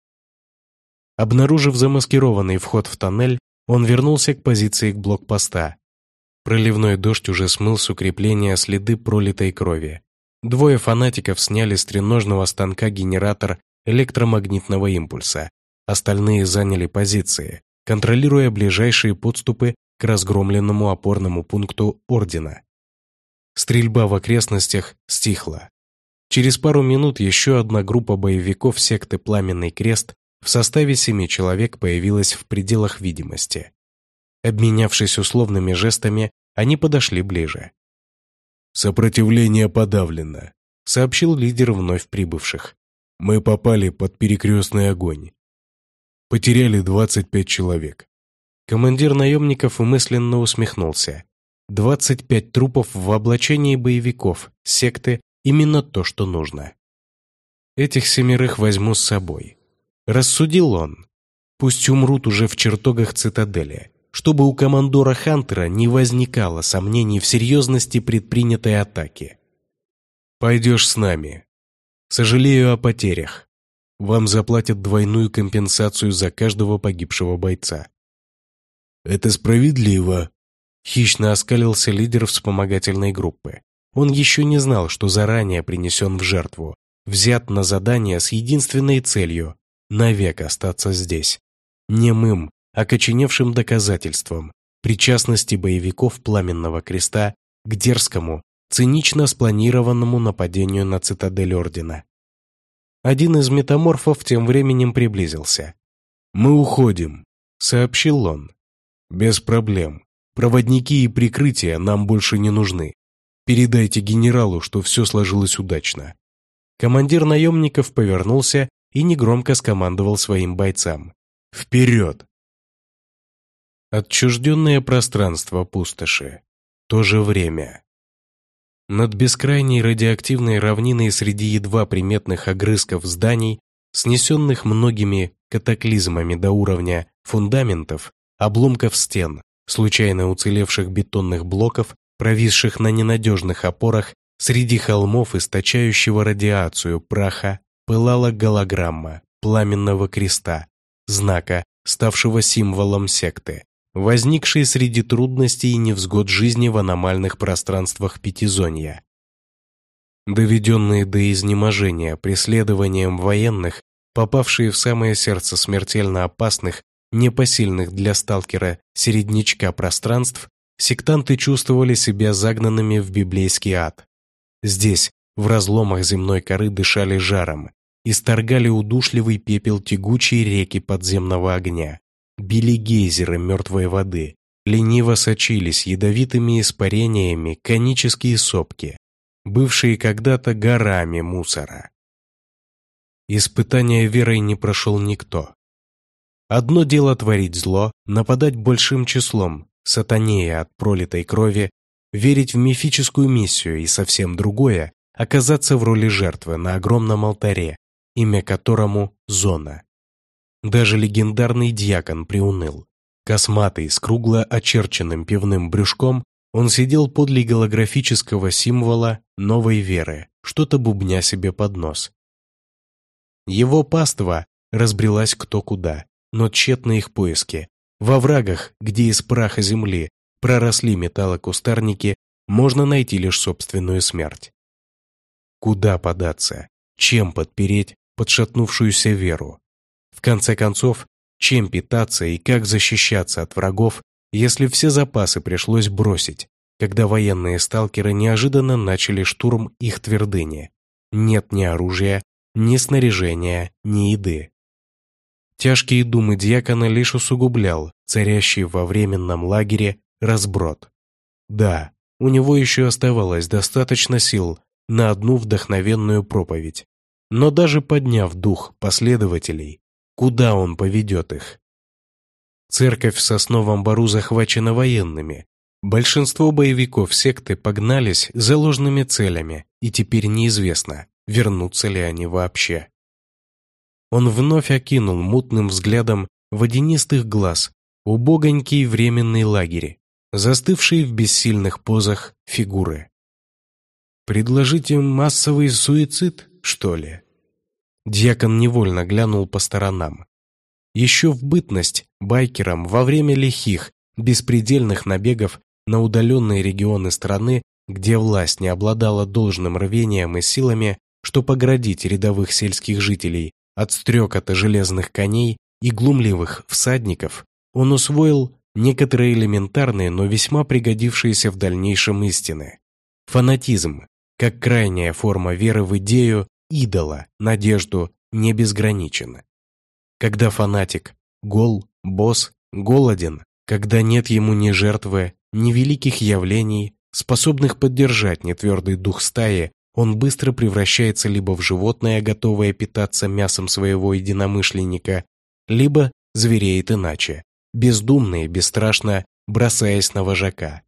Обнаружив замаскированный вход в тоннель, он вернулся к позиции к блокпоста, Проливной дождь уже смыл с укрепления следы пролитой крови. Двое фанатиков сняли с треножного станка генератор электромагнитного импульса. Остальные заняли позиции, контролируя ближайшие подступы к разгромленному опорному пункту Ордена. Стрельба в окрестностях стихла. Через пару минут еще одна группа боевиков секты «Пламенный крест» в составе семи человек появилась в пределах видимости. Обменявшись условными жестами, они подошли ближе. «Сопротивление подавлено», — сообщил лидер вновь прибывших. «Мы попали под перекрестный огонь. Потеряли 25 человек». Командир наемников умысленно усмехнулся. 25 трупов в облачении боевиков, секты — именно то, что нужно. Этих семерых возьму с собой. Рассудил он. Пусть умрут уже в чертогах цитадели чтобы у командора Хантера не возникало сомнений в серьезности предпринятой атаки. «Пойдешь с нами. Сожалею о потерях. Вам заплатят двойную компенсацию за каждого погибшего бойца». «Это справедливо», — хищно оскалился лидер вспомогательной группы. Он еще не знал, что заранее принесен в жертву, взят на задание с единственной целью — навек остаться здесь. Немым, окоченевшим доказательством причастности боевиков Пламенного Креста к дерзкому, цинично спланированному нападению на цитадель Ордена. Один из метаморфов тем временем приблизился. «Мы уходим», — сообщил он. «Без проблем. Проводники и прикрытия нам больше не нужны. Передайте генералу, что все сложилось удачно». Командир наемников повернулся и негромко скомандовал своим бойцам. «Вперед!» Отчужденное пространство пустоши. То же время. Над бескрайней радиоактивной равниной среди едва приметных огрызков зданий, снесенных многими катаклизмами до уровня фундаментов, обломков стен, случайно уцелевших бетонных блоков, провисших на ненадежных опорах, среди холмов, источающего радиацию праха, пылала голограмма пламенного креста, знака, ставшего символом секты, возникшей среди трудностей и невзгод жизни в аномальных пространствах Пятизонья. Доведенные до изнеможения преследованием военных, попавшие в самое сердце смертельно опасных, непосильных для сталкера середнячка пространств, сектанты чувствовали себя загнанными в библейский ад. Здесь, в разломах земной коры дышали жаром, исторгали удушливый пепел тягучей реки подземного огня, били гейзеры мертвой воды, лениво сочились ядовитыми испарениями конические сопки, бывшие когда-то горами мусора. Испытания верой не прошел никто. Одно дело творить зло, нападать большим числом, сатанея от пролитой крови, верить в мифическую миссию и совсем другое – оказаться в роли жертвы на огромном алтаре, имя которому – Зона. Даже легендарный дьякон приуныл. Косматый, с кругло очерченным пивным брюшком, он сидел подле голографического символа новой веры, что-то бубня себе под нос. Его паства разбрелась кто куда, но тщетны их поиски. Во врагах, где из праха земли проросли металлокустарники, можно найти лишь собственную смерть. Куда податься? Чем подпереть подшатнувшуюся веру? В конце концов, чем питаться и как защищаться от врагов, если все запасы пришлось бросить, когда военные сталкеры неожиданно начали штурм их твердыни. Нет ни оружия, ни снаряжения, ни еды. Тяжкие думы дьякона лишь усугублял царящий во временном лагере разброд. Да, у него еще оставалось достаточно сил на одну вдохновенную проповедь. Но даже подняв дух последователей, Куда он поведет их? Церковь в Сосновом Бару захвачена военными. Большинство боевиков секты погнались за ложными целями, и теперь неизвестно, вернутся ли они вообще. Он вновь окинул мутным взглядом водянистых глаз убогонький временный лагерь, застывшие в бессильных позах фигуры. «Предложите массовый суицид, что ли?» Дьякон невольно глянул по сторонам. Еще в бытность байкерам во время лихих, беспредельных набегов на удаленные регионы страны, где власть не обладала должным рвением и силами, чтобы оградить рядовых сельских жителей от стрекота железных коней и глумливых всадников, он усвоил некоторые элементарные, но весьма пригодившиеся в дальнейшем истины. Фанатизм, как крайняя форма веры в идею идола, надежду не безграничен. Когда фанатик гол, босс, голоден, когда нет ему ни жертвы, ни великих явлений, способных поддержать нетвердый дух стаи, он быстро превращается либо в животное, готовое питаться мясом своего единомышленника, либо звереет иначе, бездумно и бесстрашно бросаясь на вожака.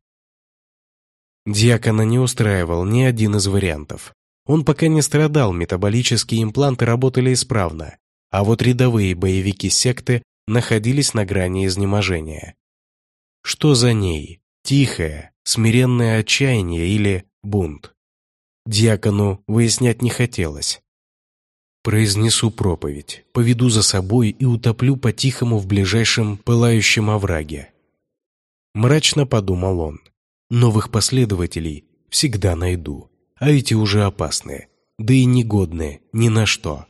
Дьякона не устраивал ни один из вариантов. Он пока не страдал, метаболические импланты работали исправно, а вот рядовые боевики секты находились на грани изнеможения. Что за ней? Тихое, смиренное отчаяние или бунт? Дьякону выяснять не хотелось. Произнесу проповедь, поведу за собой и утоплю по-тихому в ближайшем пылающем овраге. Мрачно подумал он. Новых последователей всегда найду а эти уже опасные, да и негодные ни на что.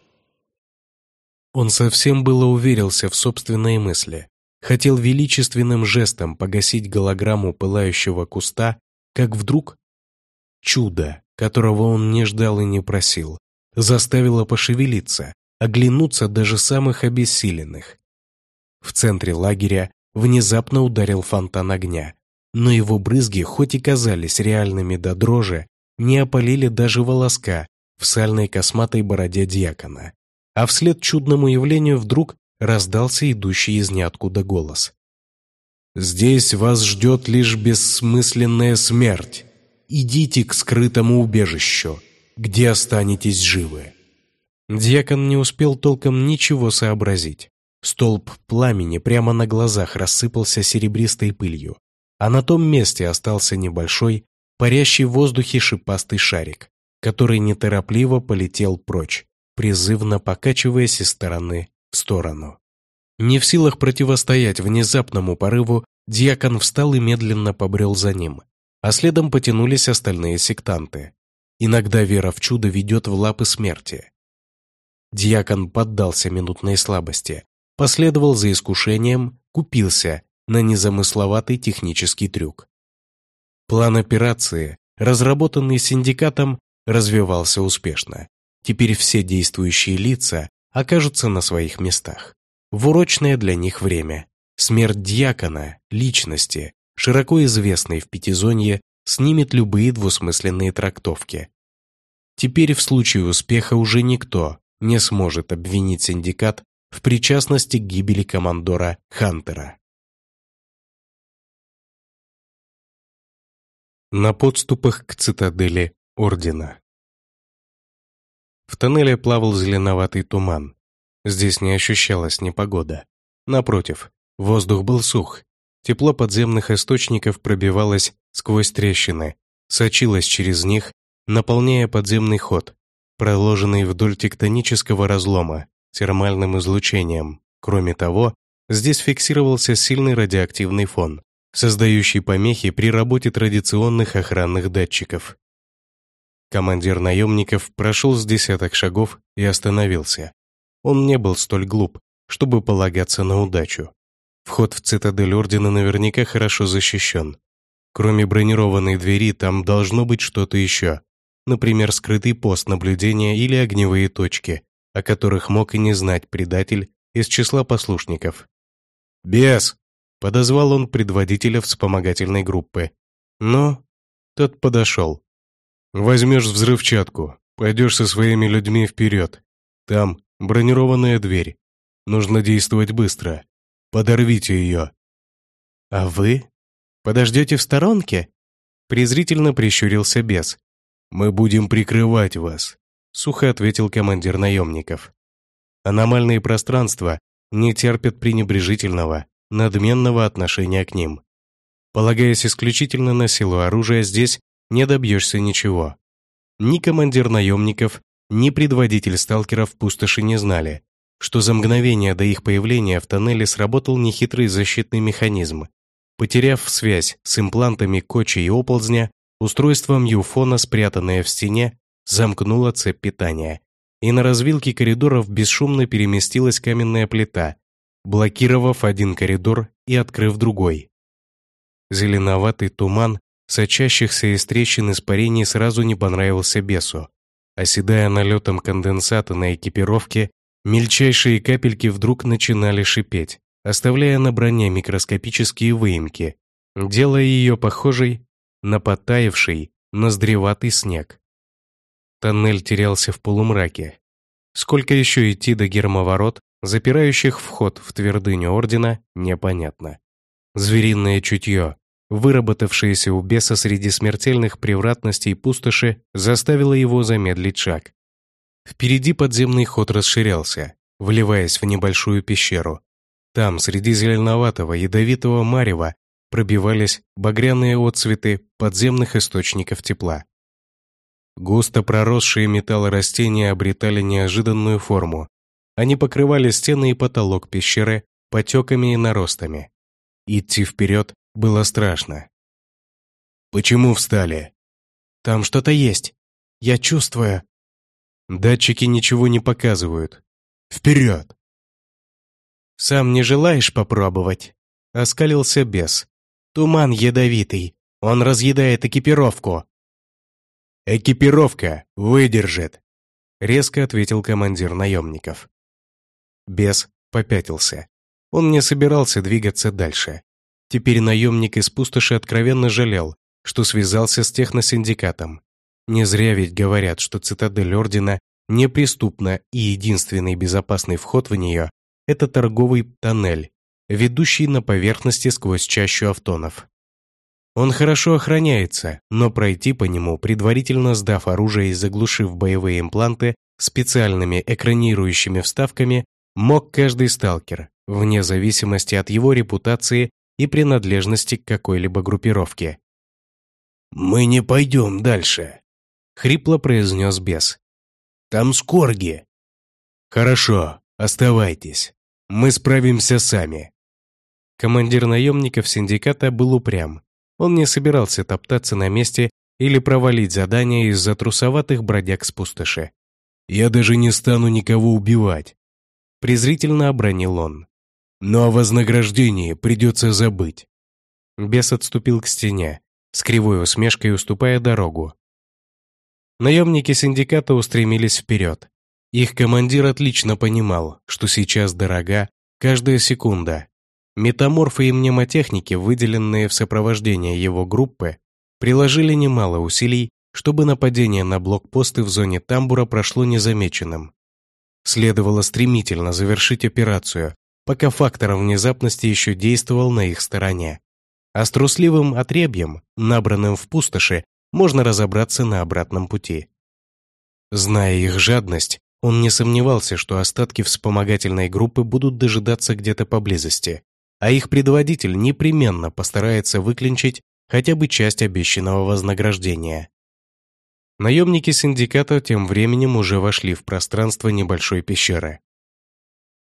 Он совсем было уверился в собственные мысли, хотел величественным жестом погасить голограмму пылающего куста, как вдруг чудо, которого он не ждал и не просил, заставило пошевелиться, оглянуться даже самых обессиленных. В центре лагеря внезапно ударил фонтан огня, но его брызги хоть и казались реальными до дрожи, не опалили даже волоска в сальной косматой бороде дьякона. А вслед чудному явлению вдруг раздался идущий из ниоткуда голос. «Здесь вас ждет лишь бессмысленная смерть. идите к скрытому убежищу, где останетесь живы». Дьякон не успел толком ничего сообразить. Столб пламени прямо на глазах рассыпался серебристой пылью, а на том месте остался небольшой, парящий в воздухе шипастый шарик, который неторопливо полетел прочь, призывно покачиваясь из стороны в сторону. Не в силах противостоять внезапному порыву, дьякон встал и медленно побрел за ним, а следом потянулись остальные сектанты. Иногда вера в чудо ведет в лапы смерти. Дьякон поддался минутной слабости, последовал за искушением, купился на незамысловатый технический трюк. План операции, разработанный синдикатом, развивался успешно. Теперь все действующие лица окажутся на своих местах. В урочное для них время. Смерть дьякона, личности, широко известной в Пятизонье, снимет любые двусмысленные трактовки. Теперь в случае успеха уже никто не сможет обвинить синдикат в причастности к гибели командора Хантера. На подступах к цитадели Ордена В тоннеле плавал зеленоватый туман. Здесь не ощущалась непогода. Напротив, воздух был сух. Тепло подземных источников пробивалось сквозь трещины, сочилось через них, наполняя подземный ход, проложенный вдоль тектонического разлома, термальным излучением. Кроме того, здесь фиксировался сильный радиоактивный фон, создающий помехи при работе традиционных охранных датчиков. Командир наемников прошел с десяток шагов и остановился. Он не был столь глуп, чтобы полагаться на удачу. Вход в цитадель Ордена наверняка хорошо защищен. Кроме бронированной двери, там должно быть что-то еще. Например, скрытый пост наблюдения или огневые точки, о которых мог и не знать предатель из числа послушников. «Бес!» — подозвал он предводителя вспомогательной группы. Но тот подошел. «Возьмешь взрывчатку, пойдешь со своими людьми вперед. Там бронированная дверь. Нужно действовать быстро. Подорвите ее». «А вы? Подождете в сторонке?» Презрительно прищурился бес. «Мы будем прикрывать вас сухо ответил командир наемников. Аномальные пространства не терпят пренебрежительного, надменного отношения к ним. Полагаясь исключительно на силу оружия, здесь не добьешься ничего. Ни командир наемников, ни предводитель сталкеров пустоши не знали, что за мгновение до их появления в тоннеле сработал нехитрый защитный механизм. Потеряв связь с имплантами кочи и оползня, устройство мьюфона, спрятанное в стене, замкнула цепь питания, и на развилке коридоров бесшумно переместилась каменная плита, блокировав один коридор и открыв другой. Зеленоватый туман, сочащихся из трещин испарений, сразу не понравился бесу. Оседая налетом конденсата на экипировке, мельчайшие капельки вдруг начинали шипеть, оставляя на броне микроскопические выемки, делая ее похожей на потаявший, ноздреватый снег. Тоннель терялся в полумраке. Сколько еще идти до гермоворот, запирающих вход в твердыню Ордена, непонятно. Звериное чутье, выработавшееся у беса среди смертельных превратностей пустоши, заставило его замедлить шаг. Впереди подземный ход расширялся, вливаясь в небольшую пещеру. Там, среди зеленоватого, ядовитого марева, пробивались багряные отцветы подземных источников тепла. Густо проросшие металлорастения обретали неожиданную форму. Они покрывали стены и потолок пещеры потеками и наростами. Идти вперед было страшно. «Почему встали?» «Там что-то есть. Я чувствую». Датчики ничего не показывают. «Вперед!» «Сам не желаешь попробовать?» Оскалился бес. «Туман ядовитый. Он разъедает экипировку. «Экипировка выдержит», — резко ответил командир наемников. Бес попятился. Он не собирался двигаться дальше. Теперь наемник из пустоши откровенно жалел, что связался с техносиндикатом. Не зря ведь говорят, что цитадель Ордена неприступна и единственный безопасный вход в нее – это торговый тоннель, ведущий на поверхности сквозь чащу автонов. Он хорошо охраняется, но пройти по нему, предварительно сдав оружие и заглушив боевые импланты специальными экранирующими вставками, мог каждый сталкер, вне зависимости от его репутации и принадлежности к какой-либо группировке. «Мы не пойдем дальше», — хрипло произнес бес. «Там скорги». «Хорошо, оставайтесь. Мы справимся сами». Командир наемников синдиката был упрям. Он не собирался топтаться на месте или провалить задание из-за трусоватых бродяг с пустоши. «Я даже не стану никого убивать», — презрительно обронил он. «Но о вознаграждении придется забыть». Бес отступил к стене, с кривой усмешкой уступая дорогу. Наемники синдиката устремились вперед. Их командир отлично понимал, что сейчас дорога каждая секунда. Метаморфы и мнемотехники, выделенные в сопровождение его группы, приложили немало усилий, чтобы нападение на блокпосты в зоне тамбура прошло незамеченным. Следовало стремительно завершить операцию, пока фактор внезапности еще действовал на их стороне. А с трусливым отребьем, набранным в пустоши, можно разобраться на обратном пути. Зная их жадность, он не сомневался, что остатки вспомогательной группы будут дожидаться где-то поблизости, а их предводитель непременно постарается выклинчить хотя бы часть обещанного вознаграждения. Наемники синдиката тем временем уже вошли в пространство небольшой пещеры.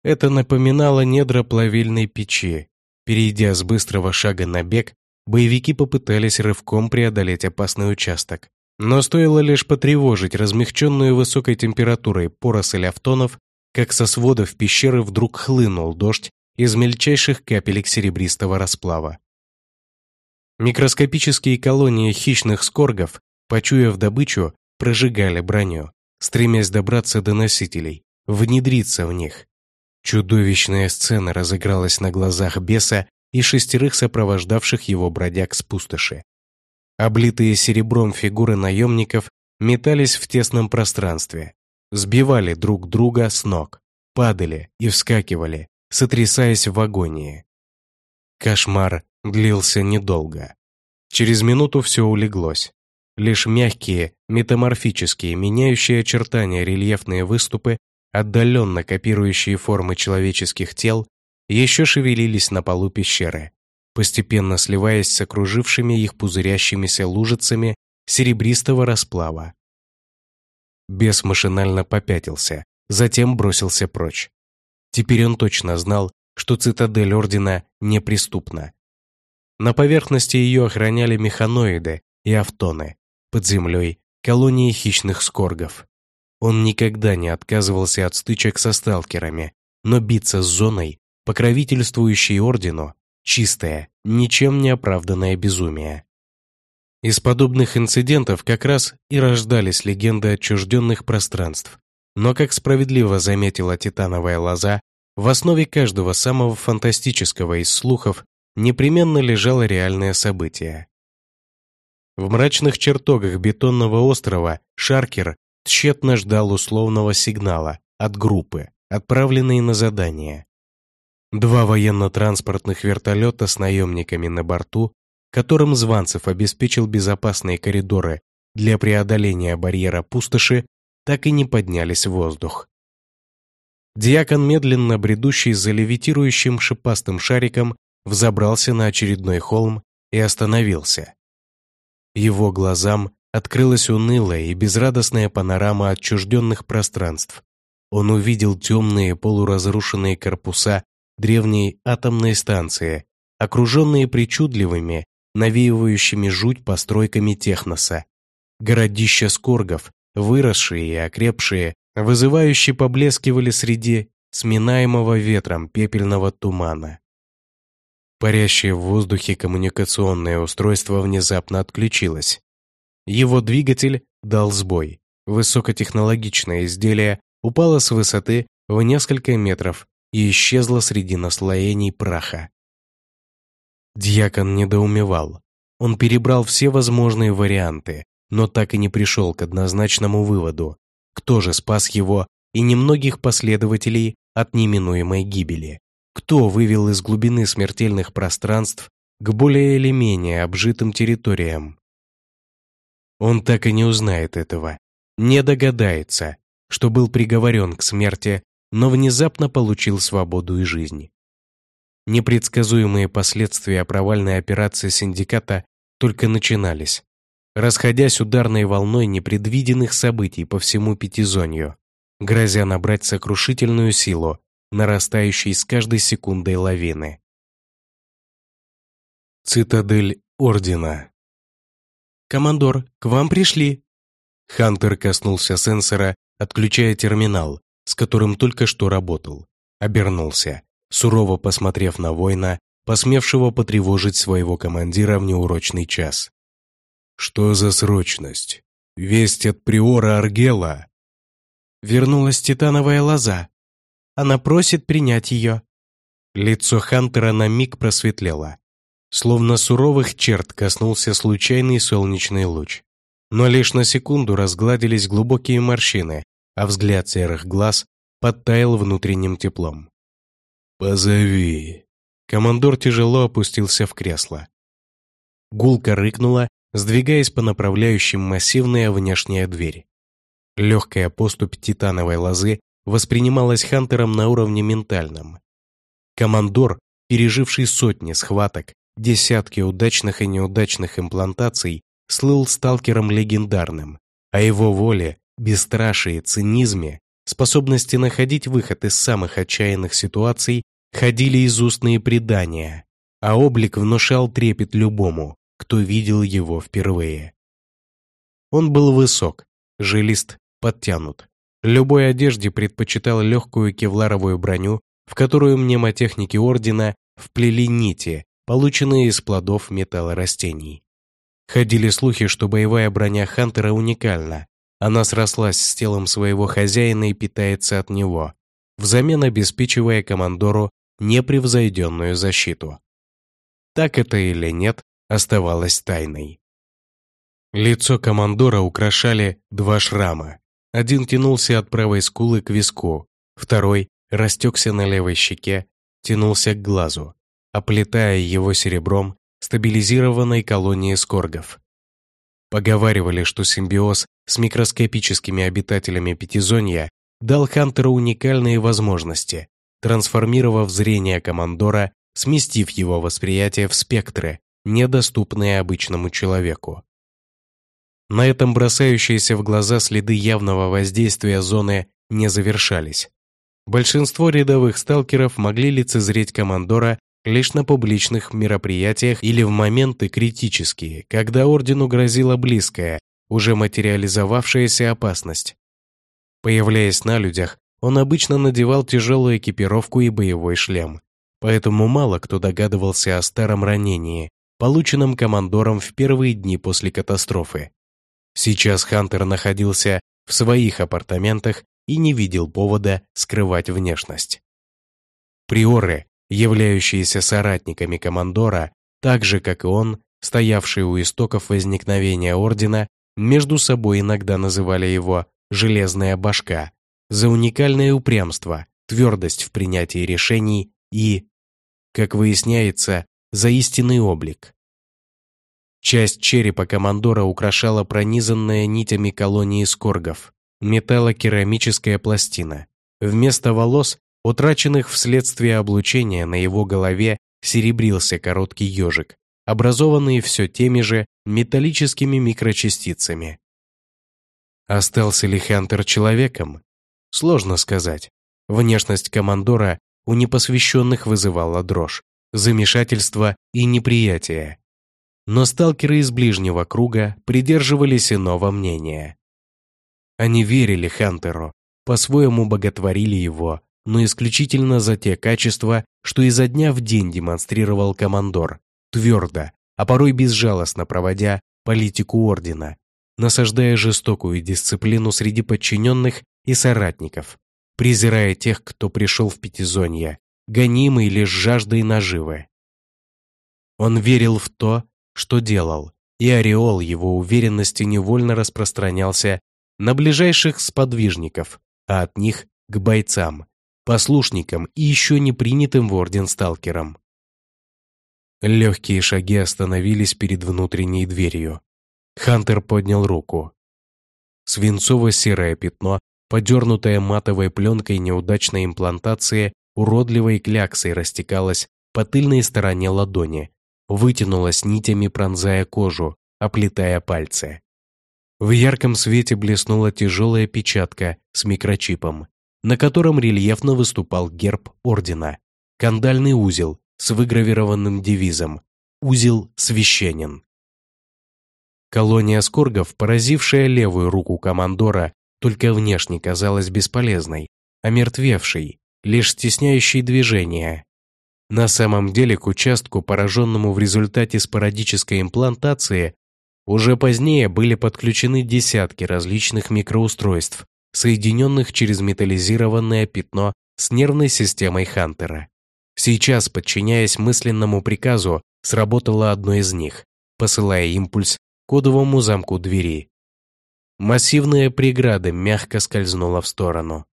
Это напоминало недра плавильной печи. Перейдя с быстрого шага на бег, боевики попытались рывком преодолеть опасный участок. Но стоило лишь потревожить размягченную высокой температурой поросль автонов, как со сводов пещеры вдруг хлынул дождь из мельчайших капелек серебристого расплава. Микроскопические колонии хищных скоргов, почуяв добычу, прожигали броню, стремясь добраться до носителей, внедриться в них. Чудовищная сцена разыгралась на глазах беса и шестерых сопровождавших его бродяг с пустоши. Облитые серебром фигуры наемников метались в тесном пространстве, сбивали друг друга с ног, падали и вскакивали, сотрясаясь в агонии. Кошмар длился недолго. Через минуту все улеглось. Лишь мягкие, метаморфические, меняющие очертания рельефные выступы, отдаленно копирующие формы человеческих тел, еще шевелились на полу пещеры, постепенно сливаясь с окружившими их пузырящимися лужицами серебристого расплава. Бес машинально попятился, затем бросился прочь. Теперь он точно знал, что цитадель Ордена неприступна. На поверхности ее охраняли механоиды и автоны, под землей колонии хищных скоргов. Он никогда не отказывался от стычек со сталкерами, но биться с зоной, покровительствующей Ордену, чистое, ничем не оправданное безумие. Из подобных инцидентов как раз и рождались легенды отчужденных пространств. Но, как справедливо заметила титановая лоза, в основе каждого самого фантастического из слухов непременно лежало реальное событие. В мрачных чертогах бетонного острова Шаркер тщетно ждал условного сигнала от группы, отправленной на задание. Два военно-транспортных вертолета с наемниками на борту, которым Званцев обеспечил безопасные коридоры для преодоления барьера пустоши, так и не поднялись в воздух. Диакон, медленно бредущий за левитирующим шипастым шариком, взобрался на очередной холм и остановился. Его глазам открылась унылая и безрадостная панорама отчужденных пространств. Он увидел темные полуразрушенные корпуса древней атомной станции, окруженные причудливыми, навеивающими жуть постройками техноса. Городища скоргов, выросшие и окрепшие, вызывающе поблескивали среди сминаемого ветром пепельного тумана. Парящее в воздухе коммуникационное устройство внезапно отключилось. Его двигатель дал сбой. Высокотехнологичное изделие упало с высоты в несколько метров и исчезло среди наслоений праха. Дьякон недоумевал. Он перебрал все возможные варианты, но так и не пришел к однозначному выводу, кто же спас его и немногих последователей от неминуемой гибели. Кто вывел из глубины смертельных пространств к более или менее обжитым территориям. Он так и не узнает этого, не догадается, что был приговорен к смерти, но внезапно получил свободу и жизнь. Непредсказуемые последствия провальной операции синдиката только начинались, расходясь ударной волной непредвиденных событий по всему Пятизонью, грозя набрать сокрушительную силу, нарастающей с каждой секундой лавины. Цитадель Ордена «Командор, к вам пришли!» Хантер коснулся сенсора, отключая терминал, с которым только что работал. Обернулся, сурово посмотрев на воина, посмевшего потревожить своего командира в неурочный час. «Что за срочность? Весть от приора Аргела?» Вернулась титановая лоза. Она просит принять ее. Лицо Хантера на миг просветлело. Словно суровых черт коснулся случайный солнечный луч но лишь на секунду разгладились глубокие морщины, а взгляд серых глаз подтаял внутренним теплом. «Позови». Командор тяжело опустился в кресло. Гулка рыкнула, сдвигаясь по направляющим массивная внешняя дверь. Легкая поступь титановой лозы воспринималась Хантером на уровне ментальном. Командор, переживший сотни схваток, десятки удачных и неудачных имплантаций, слыл сталкером легендарным, а его воле, бесстрашии, цинизме, способности находить выход из самых отчаянных ситуаций ходили из устные предания, а облик внушал трепет любому, кто видел его впервые. Он был высок, жилист, подтянут. Любой одежде предпочитал легкую кевларовую броню, в которую мнемотехники Ордена вплели нити, полученные из плодов металлорастений. Ходили слухи, что боевая броня Хантера уникальна. Она срослась с телом своего хозяина и питается от него, взамен обеспечивая командору непревзойденную защиту. Так это или нет, оставалось тайной. Лицо командора украшали два шрама. Один тянулся от правой скулы к виску, второй растекся на левой щеке, тянулся к глазу, оплетая его серебром стабилизированной колонии скоргов. Поговаривали, что симбиоз с микроскопическими обитателями Пятизонья дал Хантеру уникальные возможности, трансформировав зрение командора, сместив его восприятие в спектры, недоступные обычному человеку. На этом бросающиеся в глаза следы явного воздействия зоны не завершались. Большинство рядовых сталкеров могли лицезреть командора лишь на публичных мероприятиях или в моменты критические, когда ордену грозила близкая, уже материализовавшаяся опасность. Появляясь на людях, он обычно надевал тяжелую экипировку и боевой шлем, поэтому мало кто догадывался о старом ранении, полученном командором в первые дни после катастрофы. Сейчас Хантер находился в своих апартаментах и не видел повода скрывать внешность. Приоры, являющиеся соратниками командора, так же, как и он, стоявшие у истоков возникновения ордена, между собой иногда называли его «железная башка» за уникальное упрямство, твердость в принятии решений и, как выясняется, за истинный облик. Часть черепа командора украшала пронизанная нитями колонии скоргов, металлокерамическая пластина. Вместо волос утраченных вследствие облучения на его голове серебрился короткий ежик, образованный все теми же металлическими микрочастицами. Остался ли Хантер человеком? Сложно сказать. Внешность командора у непосвященных вызывала дрожь, замешательство и неприятие. Но сталкеры из ближнего круга придерживались иного мнения. Они верили Хантеру, по-своему боготворили его, но исключительно за те качества, что изо дня в день демонстрировал командор, твердо, а порой безжалостно проводя политику ордена, насаждая жестокую дисциплину среди подчиненных и соратников, презирая тех, кто пришел в Пятизонье, гонимый лишь жаждой наживы. Он верил в то, что делал, и ореол его уверенности невольно распространялся на ближайших сподвижников, а от них к бойцам, послушником и еще не принятым в орден сталкером. Легкие шаги остановились перед внутренней дверью. Хантер поднял руку. Свинцово-серое пятно, подернутое матовой пленкой неудачной имплантации, уродливой кляксой растекалось по тыльной стороне ладони, вытянулось нитями, пронзая кожу, оплетая пальцы. В ярком свете блеснула тяжелая печатка с микрочипом, на котором рельефно выступал герб ордена, кандальный узел с выгравированным девизом «Узел священен». Колония скоргов, поразившая левую руку командора, только внешне казалась бесполезной, омертвевшей, лишь стесняющей движения. На самом деле к участку, пораженному в результате спорадической имплантации, уже позднее были подключены десятки различных микроустройств, соединенных через металлизированное пятно с нервной системой Хантера. Сейчас, подчиняясь мысленному приказу, сработало одно из них, посылая импульс кодовому замку двери. Массивная преграда мягко скользнула в сторону.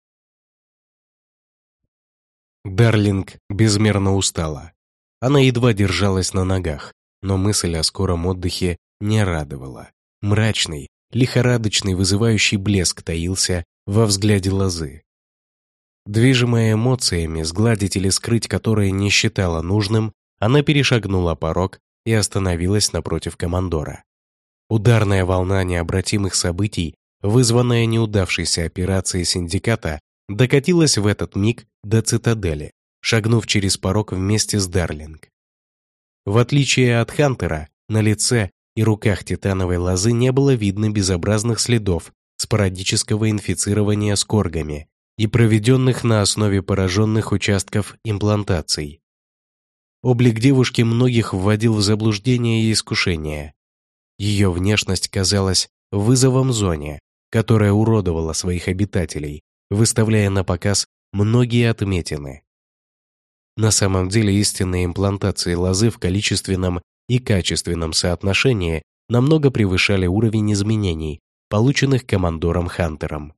Дарлинг безмерно устала. Она едва держалась на ногах, но мысль о скором отдыхе не радовало. Мрачный, лихорадочный, вызывающий блеск таился во взгляде лозы. Движимая эмоциями, сгладить или скрыть которые не считала нужным, она перешагнула порог и остановилась напротив командора. Ударная волна необратимых событий, вызванная неудавшейся операцией синдиката, докатилась в этот миг до цитадели, шагнув через порог вместе с Дарлинг. В отличие от Хантера, на лице и руках титановой лозы не было видно безобразных следов спорадического инфицирования скоргами и проведенных на основе пораженных участков имплантаций. Облик девушки многих вводил в заблуждение и искушение. Ее внешность казалась вызовом зоне, которая уродовала своих обитателей, выставляя на показ многие отметины. На самом деле истинные имплантации лозы в количественном и качественном соотношении намного превышали уровень изменений, полученных командором Хантером.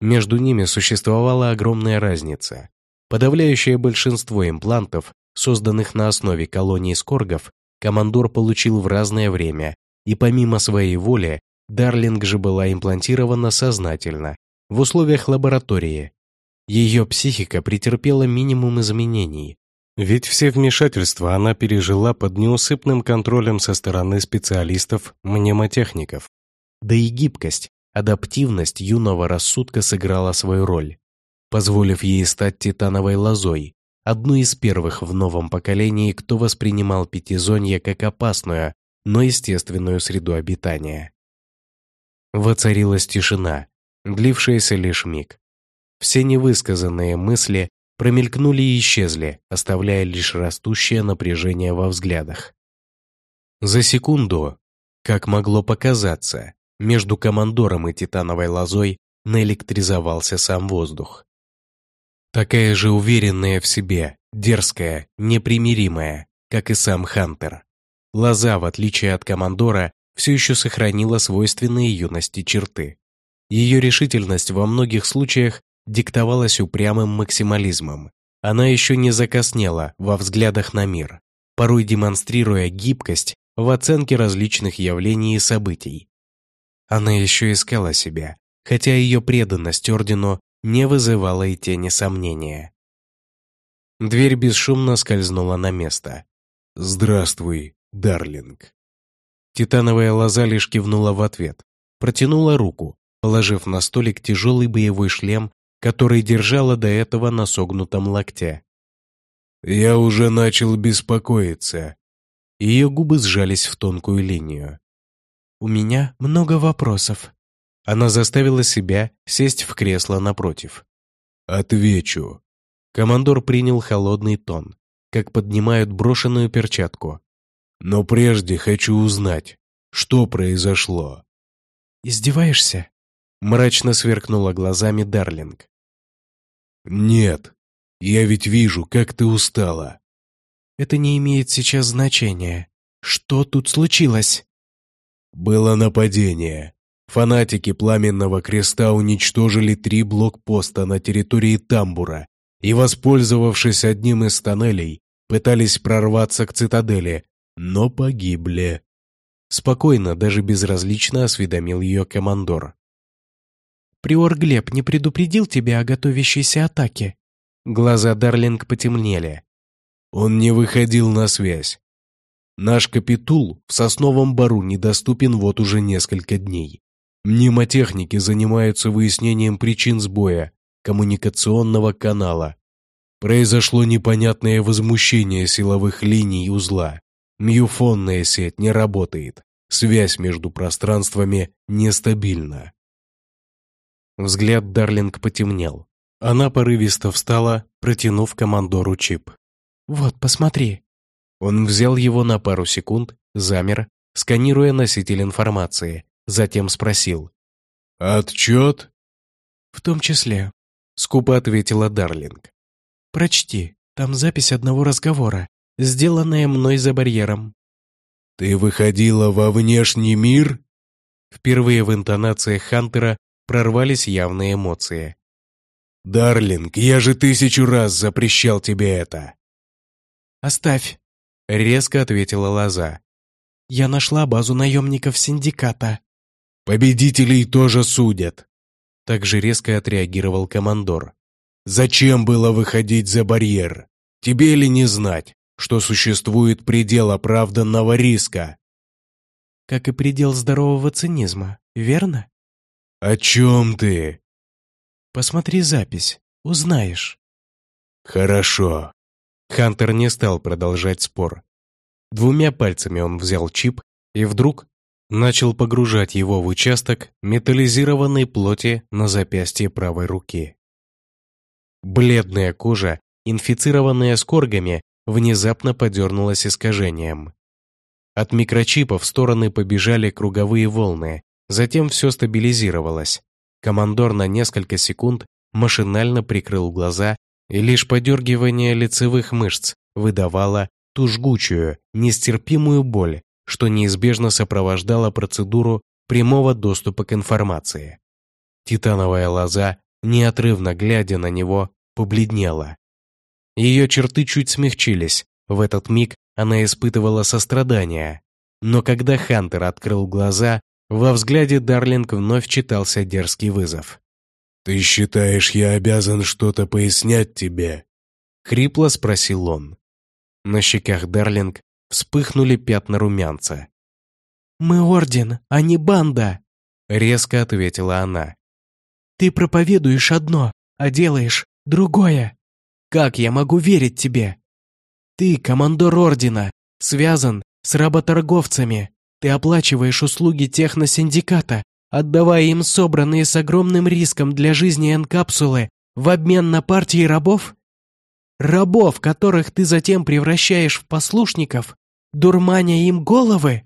Между ними существовала огромная разница. Подавляющее большинство имплантов, созданных на основе колоний скоргов, командор получил в разное время, и помимо своей воли, Дарлинг же была имплантирована сознательно, в условиях лаборатории. Ее психика претерпела минимум изменений, ведь все вмешательства она пережила под неусыпным контролем со стороны специалистов-мнемотехников. Да и гибкость, адаптивность юного рассудка сыграла свою роль, позволив ей стать титановой лозой, одной из первых в новом поколении, кто воспринимал пятизонье как опасную, но естественную среду обитания. Воцарилась тишина, длившаяся лишь миг. Все невысказанные мысли промелькнули и исчезли, оставляя лишь растущее напряжение во взглядах. За секунду, как могло показаться, между командором и титановой лозой наэлектризовался сам воздух. Такая же уверенная в себе, дерзкая, непримиримая, как и сам Хантер. Лоза, в отличие от командора, все еще сохранила свойственные юности черты. Ее решительность во многих случаях диктовалась упрямым максимализмом. Она еще не закоснела во взглядах на мир, порой демонстрируя гибкость в оценке различных явлений и событий. Она еще искала себя, хотя ее преданность ордену не вызывала и тени сомнения. Дверь бесшумно скользнула на место. «Здравствуй, Дарлинг». Титановая лоза лишь кивнула в ответ, протянула руку, положив на столик тяжелый боевой шлем который держала до этого на согнутом локте. «Я уже начал беспокоиться». Ее губы сжались в тонкую линию. «У меня много вопросов». Она заставила себя сесть в кресло напротив. «Отвечу». Командор принял холодный тон, как поднимают брошенную перчатку. «Но прежде хочу узнать, что произошло». «Издеваешься?» Мрачно сверкнула глазами Дарлинг. «Нет, я ведь вижу, как ты устала». «Это не имеет сейчас значения. Что тут случилось?» «Было нападение. Фанатики Пламенного Креста уничтожили три блокпоста на территории Тамбура и, воспользовавшись одним из тоннелей, пытались прорваться к цитадели, но погибли. Спокойно, даже безразлично осведомил ее командор. «Приор Глеб не предупредил тебя о готовящейся атаке?» Глаза Дарлинг потемнели. Он не выходил на связь. Наш капитул в сосновом бару недоступен вот уже несколько дней. Мнемотехники занимаются выяснением причин сбоя коммуникационного канала. Произошло непонятное возмущение силовых линий узла. Мьюфонная сеть не работает. Связь между пространствами нестабильна. Взгляд Дарлинг потемнел. Она порывисто встала, протянув командору чип. «Вот, посмотри». Он взял его на пару секунд, замер, сканируя носитель информации, затем спросил. «Отчет?» «В том числе», — скупо ответила Дарлинг. «Прочти, там запись одного разговора, сделанная мной за барьером». «Ты выходила во внешний мир?» Впервые в интонациях Хантера прорвались явные эмоции. «Дарлинг, я же тысячу раз запрещал тебе это!» «Оставь!» — резко ответила Лоза. «Я нашла базу наемников синдиката». «Победителей тоже судят!» Также резко отреагировал командор. «Зачем было выходить за барьер? Тебе ли не знать, что существует предел оправданного риска?» «Как и предел здорового цинизма, верно?» «О чем ты?» «Посмотри запись, узнаешь». «Хорошо». Хантер не стал продолжать спор. Двумя пальцами он взял чип и вдруг начал погружать его в участок металлизированной плоти на запястье правой руки. Бледная кожа, инфицированная скоргами, внезапно подернулась искажением. От микрочипа в стороны побежали круговые волны, Затем все стабилизировалось. Командор на несколько секунд машинально прикрыл глаза, и лишь подергивание лицевых мышц выдавало ту жгучую, нестерпимую боль, что неизбежно сопровождало процедуру прямого доступа к информации. Титановая лоза, неотрывно глядя на него, побледнела. Ее черты чуть смягчились, в этот миг она испытывала сострадание. Но когда Хантер открыл глаза, во взгляде Дарлинг вновь читался дерзкий вызов. «Ты считаешь, я обязан что-то пояснять тебе?» Хрипло спросил он. На щеках Дарлинг вспыхнули пятна румянца. «Мы орден, а не банда!» Резко ответила она. «Ты проповедуешь одно, а делаешь другое. Как я могу верить тебе? Ты, командор ордена, связан с работорговцами, ты оплачиваешь услуги техносиндиката, отдавая им собранные с огромным риском для жизни N-капсулы в обмен на партии рабов? Рабов, которых ты затем превращаешь в послушников, дурманя им головы?»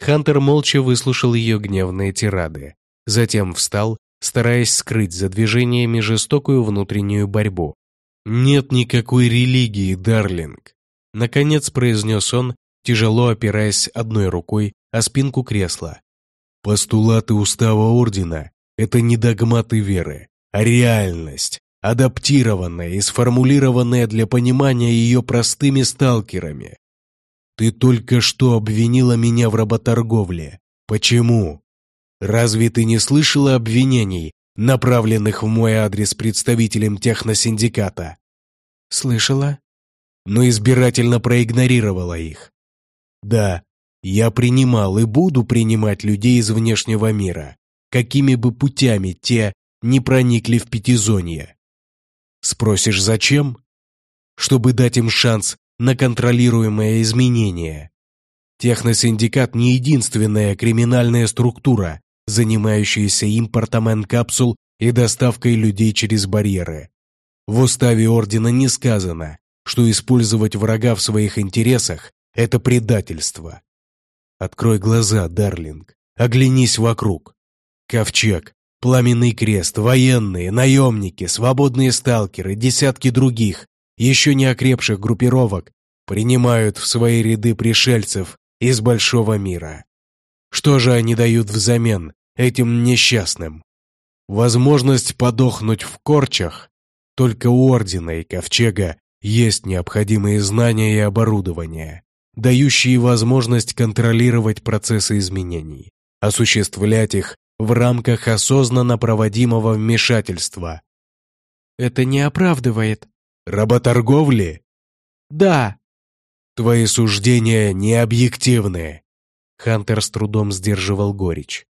Хантер молча выслушал ее гневные тирады. Затем встал, стараясь скрыть за движениями жестокую внутреннюю борьбу. «Нет никакой религии, Дарлинг», — наконец произнес он, тяжело опираясь одной рукой о спинку кресла. Постулаты устава ордена – это не догматы веры, а реальность, адаптированная и сформулированная для понимания ее простыми сталкерами. Ты только что обвинила меня в работорговле. Почему? Разве ты не слышала обвинений, направленных в мой адрес представителем техносиндиката? Слышала. Но избирательно проигнорировала их. Да, я принимал и буду принимать людей из внешнего мира, какими бы путями те не проникли в пятизонье. Спросишь, зачем? Чтобы дать им шанс на контролируемое изменение. Техносиндикат не единственная криминальная структура, занимающаяся импортом N-капсул и доставкой людей через барьеры. В уставе Ордена не сказано, что использовать врага в своих интересах это предательство. Открой глаза, Дарлинг. Оглянись вокруг. Ковчег, Пламенный крест, военные, наемники, свободные сталкеры, десятки других, еще не окрепших группировок, принимают в свои ряды пришельцев из большого мира. Что же они дают взамен этим несчастным? Возможность подохнуть в корчах? Только у Ордена и Ковчега есть необходимые знания и оборудование, дающие возможность контролировать процессы изменений, осуществлять их в рамках осознанно проводимого вмешательства. Это не оправдывает. Работорговли? Да. Твои суждения не объективны. Хантер с трудом сдерживал горечь.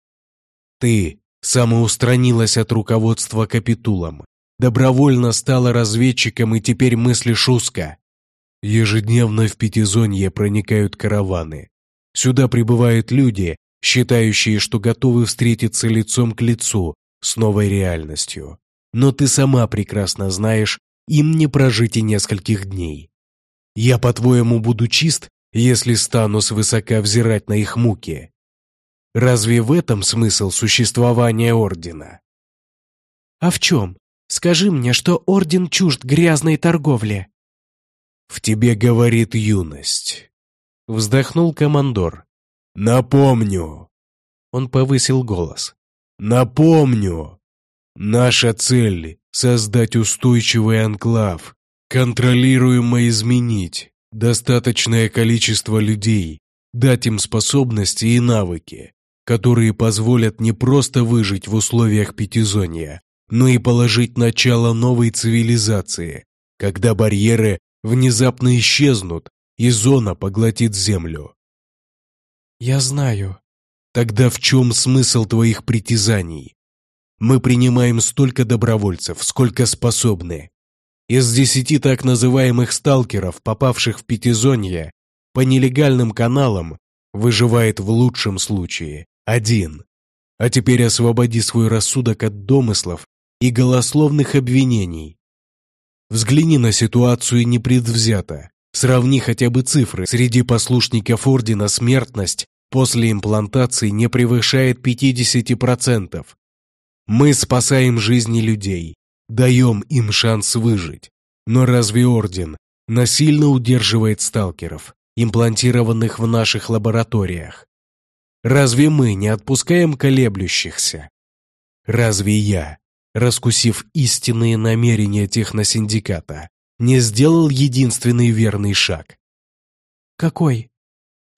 Ты самоустранилась от руководства капитулом, добровольно стала разведчиком и теперь мыслишь узко. Ежедневно в Пятизонье проникают караваны. Сюда прибывают люди, считающие, что готовы встретиться лицом к лицу с новой реальностью. Но ты сама прекрасно знаешь, им не прожить и нескольких дней. Я, по-твоему, буду чист, если стану свысока взирать на их муки? Разве в этом смысл существования Ордена? А в чем? Скажи мне, что Орден чужд грязной торговли. В тебе говорит юность. Вздохнул командор. Напомню. Он повысил голос. Напомню. Наша цель — создать устойчивый анклав, контролируемо изменить достаточное количество людей, дать им способности и навыки, которые позволят не просто выжить в условиях пятизонья, но и положить начало новой цивилизации, когда барьеры внезапно исчезнут и зона поглотит землю. Я знаю. Тогда в чем смысл твоих притязаний? Мы принимаем столько добровольцев, сколько способны. Из десяти так называемых сталкеров, попавших в Пятизонье, по нелегальным каналам, выживает в лучшем случае один. А теперь освободи свой рассудок от домыслов и голословных обвинений. Взгляни на ситуацию непредвзято. Сравни хотя бы цифры. Среди послушников Ордена смертность после имплантации не превышает 50%. Мы спасаем жизни людей, даем им шанс выжить. Но разве Орден насильно удерживает сталкеров, имплантированных в наших лабораториях? Разве мы не отпускаем колеблющихся? Разве я, раскусив истинные намерения техносиндиката, не сделал единственный верный шаг? Какой?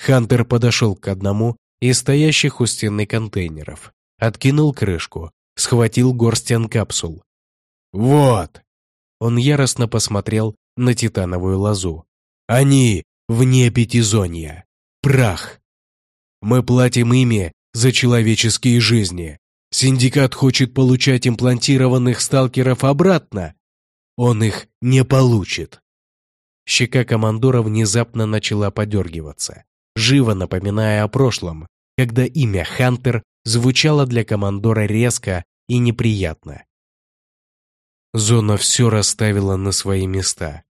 Хантер подошел к одному из стоящих у стены контейнеров, откинул крышку, схватил горстян капсул. «Вот!» Он яростно посмотрел на титановую лозу. «Они вне пятизонья. Прах. Мы платим ими за человеческие жизни, Синдикат хочет получать имплантированных сталкеров обратно. Он их не получит. Щека командора внезапно начала подергиваться, живо напоминая о прошлом, когда имя Хантер звучало для командора резко и неприятно. Зона все расставила на свои места.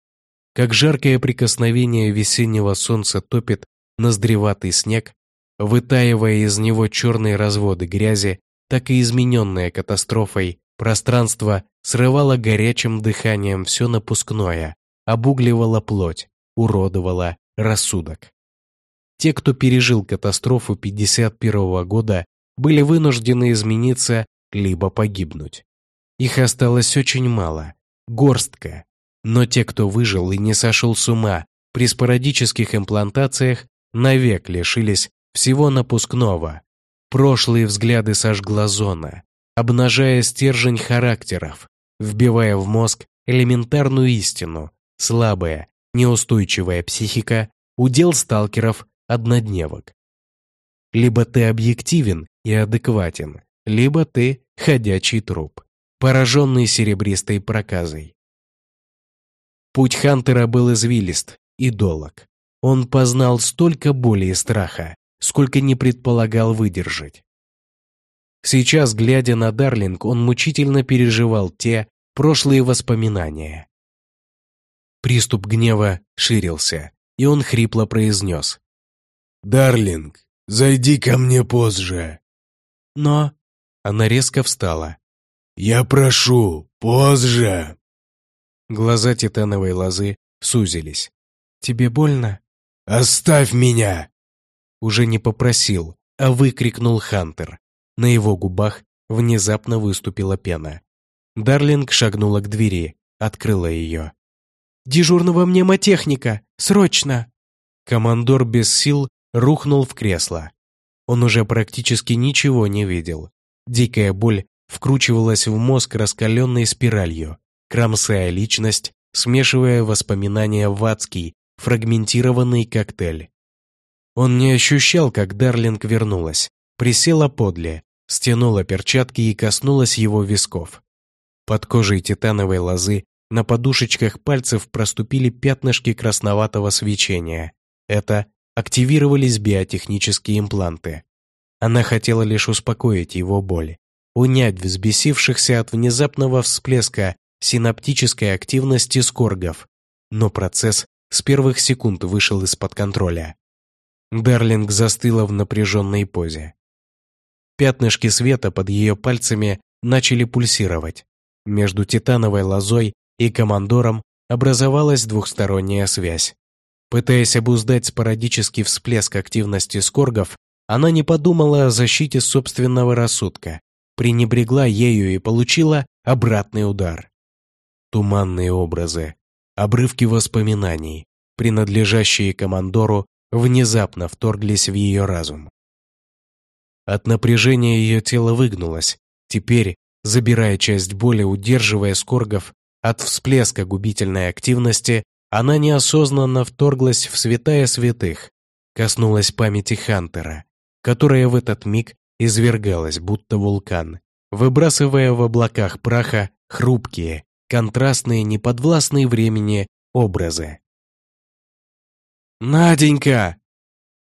Как жаркое прикосновение весеннего солнца топит ноздреватый снег, вытаивая из него черные разводы грязи, так и измененное катастрофой, пространство срывало горячим дыханием все напускное, обугливало плоть, уродовало рассудок. Те, кто пережил катастрофу 51 года, были вынуждены измениться либо погибнуть. Их осталось очень мало, горстка. Но те, кто выжил и не сошел с ума при спорадических имплантациях, навек лишились всего напускного, Прошлые взгляды сожгла зона, обнажая стержень характеров, вбивая в мозг элементарную истину, слабая, неустойчивая психика, удел сталкеров однодневок. Либо ты объективен и адекватен, либо ты ходячий труп, пораженный серебристой проказой. Путь Хантера был извилист и долог. Он познал столько боли и страха, сколько не предполагал выдержать. Сейчас, глядя на Дарлинг, он мучительно переживал те прошлые воспоминания. Приступ гнева ширился, и он хрипло произнес. «Дарлинг, зайди ко мне позже». «Но...» Она резко встала. «Я прошу, позже!» Глаза титановой лозы сузились. «Тебе больно?» «Оставь меня!» Уже не попросил, а выкрикнул Хантер. На его губах внезапно выступила пена. Дарлинг шагнула к двери, открыла ее. Дежурного мнемотехника! Срочно!» Командор без сил рухнул в кресло. Он уже практически ничего не видел. Дикая боль вкручивалась в мозг раскаленной спиралью, кромсая личность, смешивая воспоминания в адский, фрагментированный коктейль. Он не ощущал, как Дарлинг вернулась, присела подле, стянула перчатки и коснулась его висков. Под кожей титановой лозы на подушечках пальцев проступили пятнышки красноватого свечения. Это активировались биотехнические импланты. Она хотела лишь успокоить его боль, унять взбесившихся от внезапного всплеска синаптической активности скоргов, но процесс с первых секунд вышел из-под контроля. Дарлинг застыла в напряженной позе. Пятнышки света под ее пальцами начали пульсировать. Между титановой лозой и командором образовалась двухсторонняя связь. Пытаясь обуздать спорадический всплеск активности скоргов, она не подумала о защите собственного рассудка, пренебрегла ею и получила обратный удар. Туманные образы, обрывки воспоминаний, принадлежащие командору, внезапно вторглись в ее разум. От напряжения ее тело выгнулось, теперь, забирая часть боли, удерживая скоргов от всплеска губительной активности, она неосознанно вторглась в святая святых, коснулась памяти Хантера, которая в этот миг извергалась, будто вулкан, выбрасывая в облаках праха хрупкие, контрастные, неподвластные времени образы. «Наденька!»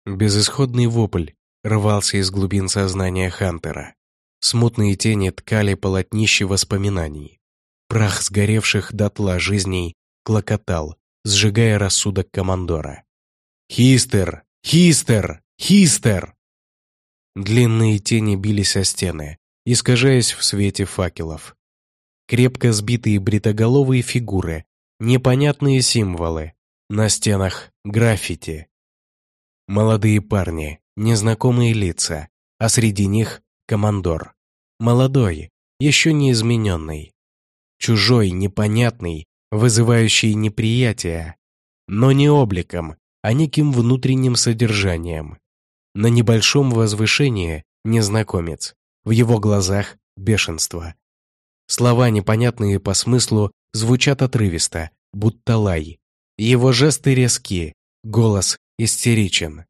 Безысходный вопль рвался из глубин сознания Хантера. Смутные тени ткали полотнище воспоминаний. Прах сгоревших дотла жизней клокотал, сжигая рассудок командора. «Хистер! Хистер! Хистер!» Длинные тени бились о стены, искажаясь в свете факелов. Крепко сбитые бритоголовые фигуры, непонятные символы, на стенах граффити. Молодые парни, незнакомые лица, а среди них командор. Молодой, еще не измененный. Чужой, непонятный, вызывающий неприятие, но не обликом, а неким внутренним содержанием. На небольшом возвышении незнакомец, в его глазах бешенство. Слова, непонятные по смыслу, звучат отрывисто, будто лай. Его жесты резки, голос истеричен.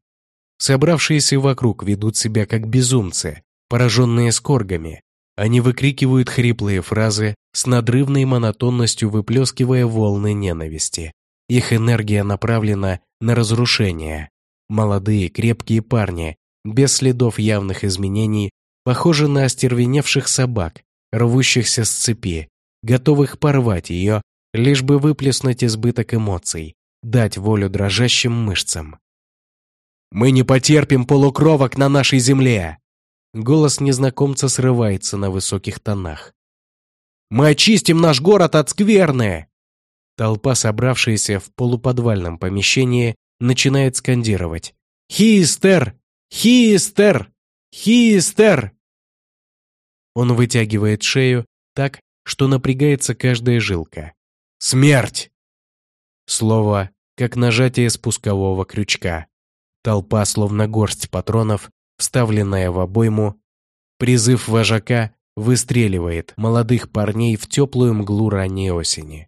Собравшиеся вокруг ведут себя как безумцы, пораженные скоргами. Они выкрикивают хриплые фразы с надрывной монотонностью выплескивая волны ненависти. Их энергия направлена на разрушение. Молодые, крепкие парни, без следов явных изменений, похожи на остервеневших собак, рвущихся с цепи, готовых порвать ее, лишь бы выплеснуть избыток эмоций, дать волю дрожащим мышцам. «Мы не потерпим полукровок на нашей земле!» Голос незнакомца срывается на высоких тонах. «Мы очистим наш город от скверны!» Толпа, собравшаяся в полуподвальном помещении, начинает скандировать. «Хистер! Хистер! Хистер!» Он вытягивает шею так, что напрягается каждая жилка. «Смерть!» Слово, как нажатие спускового крючка. Толпа, словно горсть патронов, вставленная в обойму. Призыв вожака выстреливает молодых парней в теплую мглу ранней осени.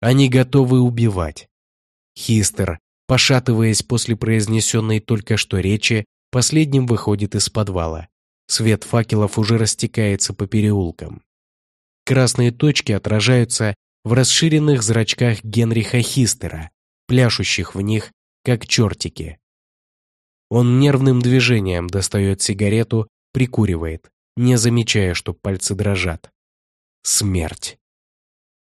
Они готовы убивать. Хистер, пошатываясь после произнесенной только что речи, последним выходит из подвала. Свет факелов уже растекается по переулкам. Красные точки отражаются в расширенных зрачках Генриха Хистера, пляшущих в них, как чертики. Он нервным движением достает сигарету, прикуривает, не замечая, что пальцы дрожат. Смерть.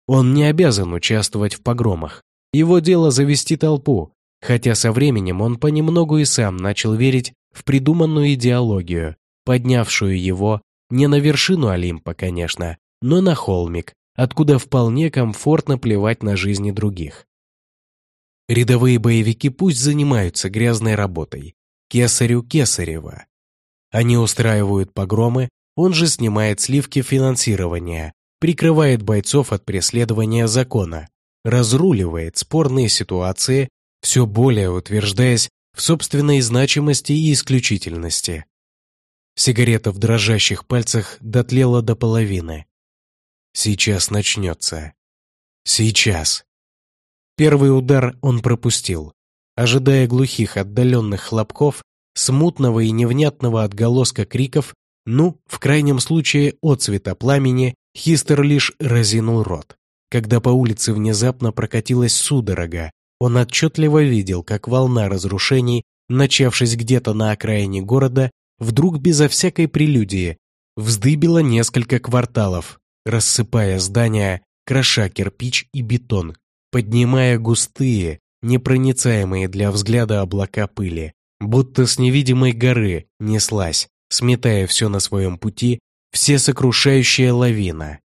Он не обязан участвовать в погромах. Его дело завести толпу, хотя со временем он понемногу и сам начал верить в придуманную идеологию, поднявшую его не на вершину Олимпа, конечно, но на холмик, откуда вполне комфортно плевать на жизни других. Рядовые боевики пусть занимаются грязной работой. Кесарю Кесарева. Они устраивают погромы, он же снимает сливки финансирования, прикрывает бойцов от преследования закона, разруливает спорные ситуации, все более утверждаясь в собственной значимости и исключительности. Сигарета в дрожащих пальцах дотлела до половины. Сейчас начнется. Сейчас. Первый удар он пропустил, ожидая глухих отдаленных хлопков, смутного и невнятного отголоска криков, ну, в крайнем случае, отцвета пламени, Хистер лишь разинул рот. Когда по улице внезапно прокатилась судорога, он отчетливо видел, как волна разрушений, начавшись где-то на окраине города, вдруг безо всякой прелюдии, вздыбила несколько кварталов, рассыпая здания, кроша кирпич и бетон, поднимая густые, непроницаемые для взгляда облака пыли, будто с невидимой горы неслась, сметая все на своем пути, все сокрушающая лавина.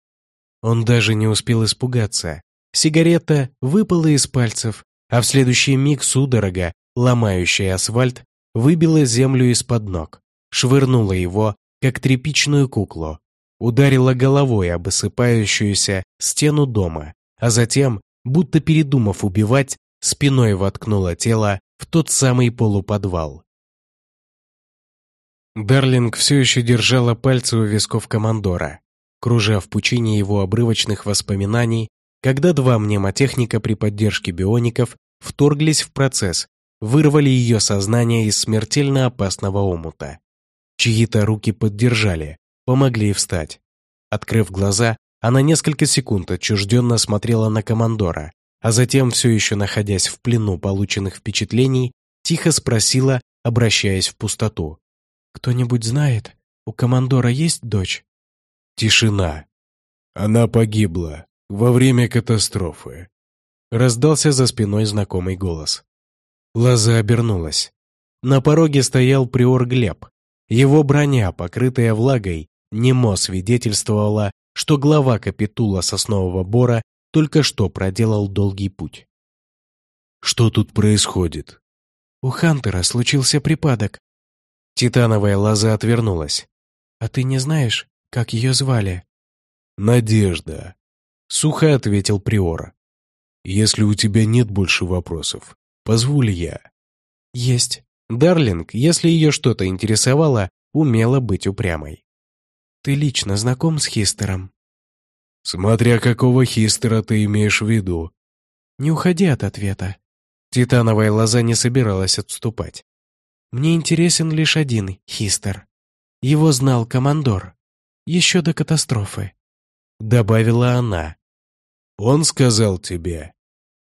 Он даже не успел испугаться. Сигарета выпала из пальцев, а в следующий миг судорога, ломающая асфальт, выбила землю из-под ног, швырнула его, как тряпичную куклу, ударила головой об осыпающуюся стену дома, а затем, будто передумав убивать, спиной воткнула тело в тот самый полуподвал. Дарлинг все еще держала пальцы у висков командора, кружа в пучине его обрывочных воспоминаний, когда два мнемотехника при поддержке биоников вторглись в процесс, вырвали ее сознание из смертельно опасного омута. Чьи-то руки поддержали, помогли встать. Открыв глаза, она несколько секунд отчужденно смотрела на командора, а затем, все еще находясь в плену полученных впечатлений, тихо спросила, обращаясь в пустоту. «Кто-нибудь знает, у командора есть дочь?» Тишина. Она погибла во время катастрофы. Раздался за спиной знакомый голос. Лоза обернулась. На пороге стоял приор Глеб. Его броня, покрытая влагой, немо свидетельствовала, что глава капитула соснового бора только что проделал долгий путь. Что тут происходит? У Хантера случился припадок. Титановая лоза отвернулась. А ты не знаешь, как ее звали? Надежда. Сухо ответил Приора. Если у тебя нет больше вопросов, позволь я. Есть. Дарлинг, если ее что-то интересовало, умела быть упрямой. Ты лично знаком с Хистером? Смотря какого хистера ты имеешь в виду. Не уходи от ответа. Титановая лоза не собиралась отступать. Мне интересен лишь один хистер. Его знал командор. Еще до катастрофы. Добавила она. Он сказал тебе.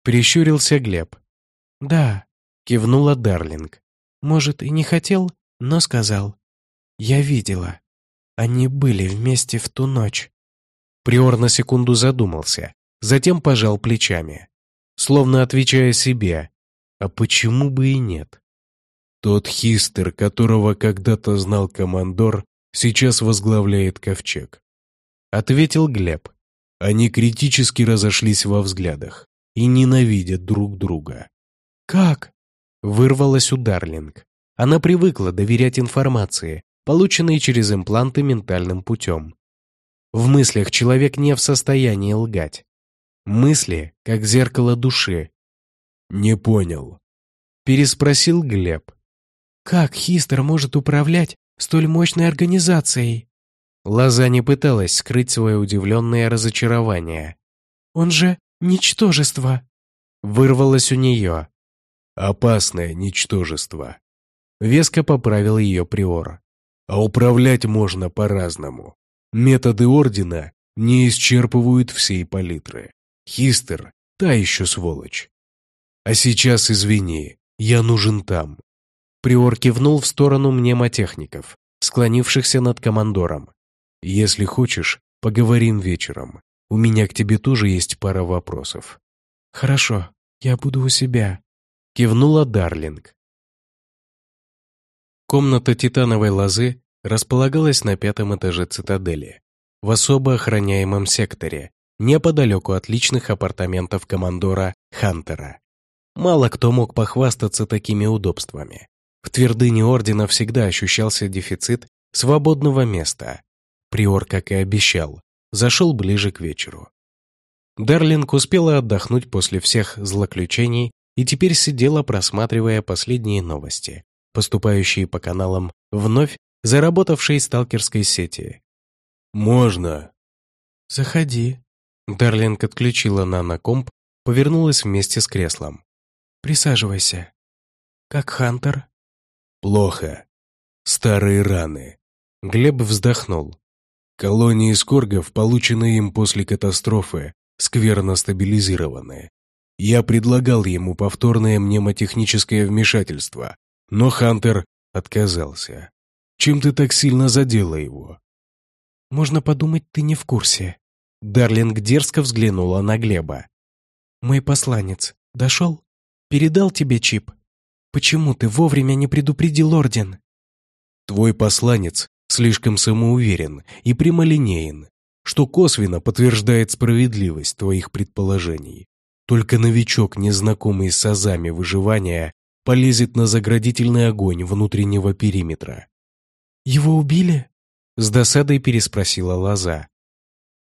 Прищурился Глеб. Да. Кивнула Дарлинг. Может, и не хотел, но сказал. Я видела. Они были вместе в ту ночь. Приор на секунду задумался, затем пожал плечами, словно отвечая себе, а почему бы и нет? Тот хистер, которого когда-то знал командор, сейчас возглавляет ковчег. Ответил Глеб. Они критически разошлись во взглядах и ненавидят друг друга. «Как?» — вырвалась у Дарлинг. Она привыкла доверять информации, полученной через импланты ментальным путем. В мыслях человек не в состоянии лгать. Мысли, как зеркало души. «Не понял», — переспросил Глеб. «Как Хистер может управлять столь мощной организацией?» Лоза не пыталась скрыть свое удивленное разочарование. «Он же ничтожество!» Вырвалось у нее. «Опасное ничтожество», — веско поправил ее приор. «А управлять можно по-разному. Методы Ордена не исчерпывают всей палитры. Хистер — та еще сволочь. А сейчас, извини, я нужен там». Приор кивнул в сторону мнемотехников, склонившихся над командором. «Если хочешь, поговорим вечером. У меня к тебе тоже есть пара вопросов». «Хорошо, я буду у себя», — кивнула Дарлинг. Комната титановой лозы располагалась на пятом этаже цитадели, в особо охраняемом секторе, неподалеку от личных апартаментов командора Хантера. Мало кто мог похвастаться такими удобствами. В твердыне Ордена всегда ощущался дефицит свободного места. Приор, как и обещал, зашел ближе к вечеру. Дарлинг успела отдохнуть после всех злоключений и теперь сидела, просматривая последние новости, поступающие по каналам вновь заработавшей сталкерской сети. «Можно». «Заходи». Дарлинг отключила нанокомп, повернулась вместе с креслом. «Присаживайся. Как Хантер?» «Плохо. Старые раны». Глеб вздохнул. Колонии скоргов, полученные им после катастрофы, скверно стабилизированы. Я предлагал ему повторное мнемотехническое вмешательство, но Хантер отказался. Чем ты так сильно задела его? Можно подумать, ты не в курсе. Дарлинг дерзко взглянула на Глеба. Мой посланец дошел? Передал тебе чип? Почему ты вовремя не предупредил Орден? Твой посланец слишком самоуверен и прямолинеен, что косвенно подтверждает справедливость твоих предположений. Только новичок, незнакомый с азами выживания, полезет на заградительный огонь внутреннего периметра. «Его убили?» — с досадой переспросила Лоза.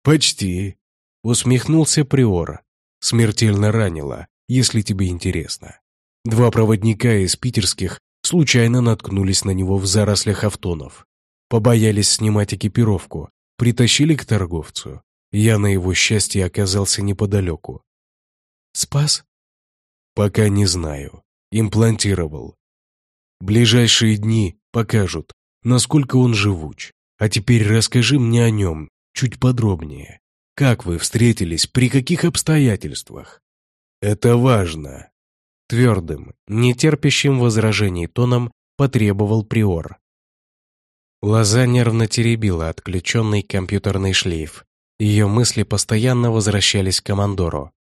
«Почти», — усмехнулся Приор. «Смертельно ранило, если тебе интересно. Два проводника из питерских случайно наткнулись на него в зарослях автонов. Побоялись снимать экипировку, притащили к торговцу. Я на его счастье оказался неподалеку. Спас? Пока не знаю. Имплантировал. Ближайшие дни покажут, насколько он живуч. А теперь расскажи мне о нем чуть подробнее. Как вы встретились, при каких обстоятельствах? Это важно. Твердым, нетерпящим возражений тоном потребовал Приор. Лоза нервно теребила отключенный компьютерный шлейф. Ее мысли постоянно возвращались к командору.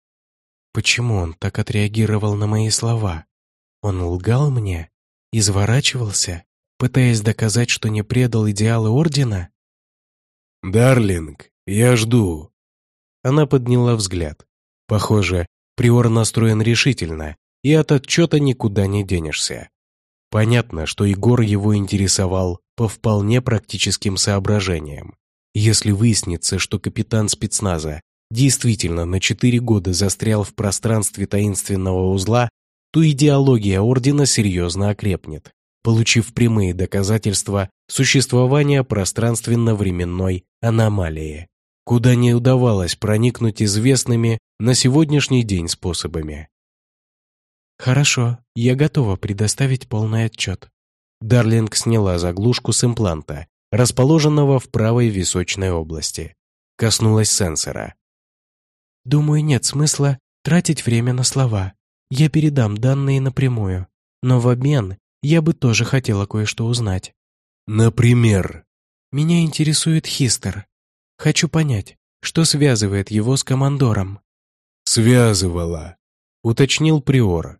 Почему он так отреагировал на мои слова? Он лгал мне? Изворачивался, пытаясь доказать, что не предал идеалы Ордена? «Дарлинг, я жду». Она подняла взгляд. Похоже, Приор настроен решительно, и от отчета никуда не денешься. Понятно, что Егор его интересовал по вполне практическим соображениям. Если выяснится, что капитан спецназа действительно на четыре года застрял в пространстве таинственного узла, то идеология Ордена серьезно окрепнет, получив прямые доказательства существования пространственно-временной аномалии, куда не удавалось проникнуть известными на сегодняшний день способами. «Хорошо, я готова предоставить полный отчет». Дарлинг сняла заглушку с импланта, расположенного в правой височной области. Коснулась сенсора. Думаю, нет смысла тратить время на слова. Я передам данные напрямую. Но в обмен я бы тоже хотела кое-что узнать. Например? Меня интересует Хистер. Хочу понять, что связывает его с командором. Связывала, уточнил Приор.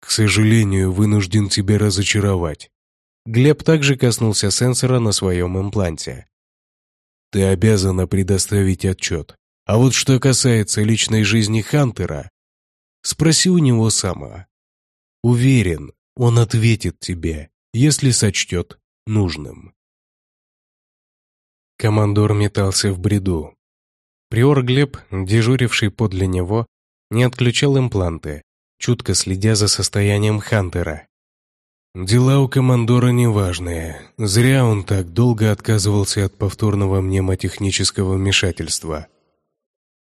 К сожалению, вынужден тебя разочаровать. Глеб также коснулся сенсора на своем импланте. Ты обязана предоставить отчет. А вот что касается личной жизни Хантера, спроси у него сама. Уверен, он ответит тебе, если сочтет нужным. Командор метался в бреду. Приор Глеб, дежуривший подле него, не отключал импланты, чутко следя за состоянием Хантера. Дела у командора неважные. Зря он так долго отказывался от повторного мнемотехнического вмешательства.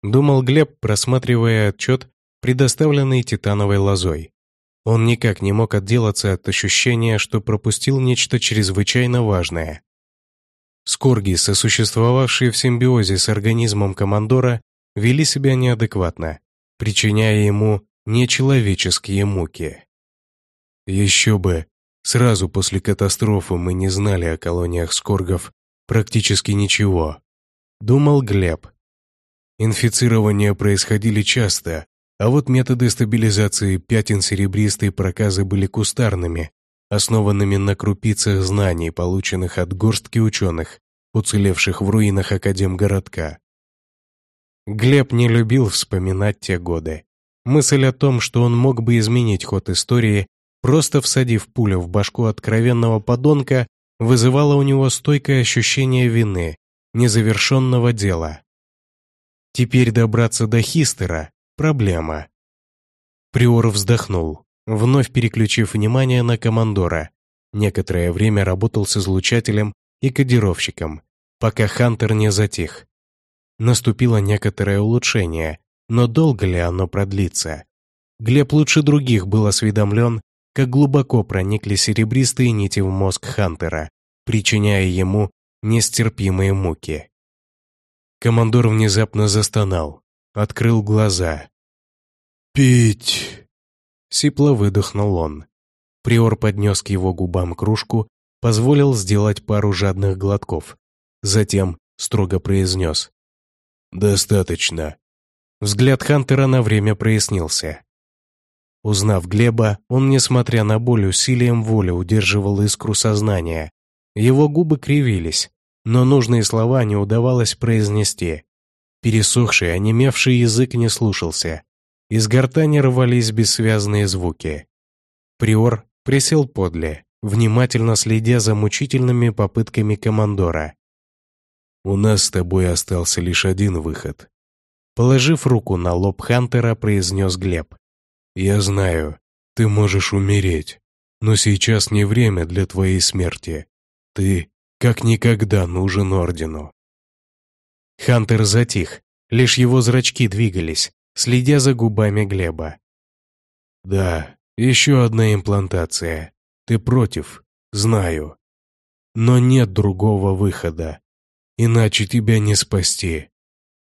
Думал Глеб, просматривая отчет, предоставленный титановой лозой. Он никак не мог отделаться от ощущения, что пропустил нечто чрезвычайно важное. Скорги, сосуществовавшие в симбиозе с организмом командора, вели себя неадекватно, причиняя ему нечеловеческие муки. Еще бы, сразу после катастрофы мы не знали о колониях скоргов практически ничего, думал Глеб. Инфицирования происходили часто, а вот методы стабилизации пятен серебристой проказы были кустарными, основанными на крупицах знаний, полученных от горстки ученых, уцелевших в руинах Академгородка. Глеб не любил вспоминать те годы. Мысль о том, что он мог бы изменить ход истории, просто всадив пулю в башку откровенного подонка, вызывала у него стойкое ощущение вины, незавершенного дела. Теперь добраться до Хистера — проблема. Приор вздохнул, вновь переключив внимание на командора. Некоторое время работал с излучателем и кодировщиком, пока Хантер не затих. Наступило некоторое улучшение, но долго ли оно продлится? Глеб лучше других был осведомлен, как глубоко проникли серебристые нити в мозг Хантера, причиняя ему нестерпимые муки. Командор внезапно застонал, открыл глаза. «Пить!» Сипло выдохнул он. Приор поднес к его губам кружку, позволил сделать пару жадных глотков. Затем строго произнес. «Достаточно». Взгляд Хантера на время прояснился. Узнав Глеба, он, несмотря на боль, усилием воли удерживал искру сознания. Его губы кривились, но нужные слова не удавалось произнести. Пересохший, онемевший язык не слушался. Из гортани рвались бессвязные звуки. Приор присел подле, внимательно следя за мучительными попытками командора. «У нас с тобой остался лишь один выход», Положив руку на лоб Хантера, произнес Глеб. «Я знаю, ты можешь умереть, но сейчас не время для твоей смерти. Ты как никогда нужен Ордену». Хантер затих, лишь его зрачки двигались, следя за губами Глеба. «Да, еще одна имплантация. Ты против, знаю. Но нет другого выхода. Иначе тебя не спасти.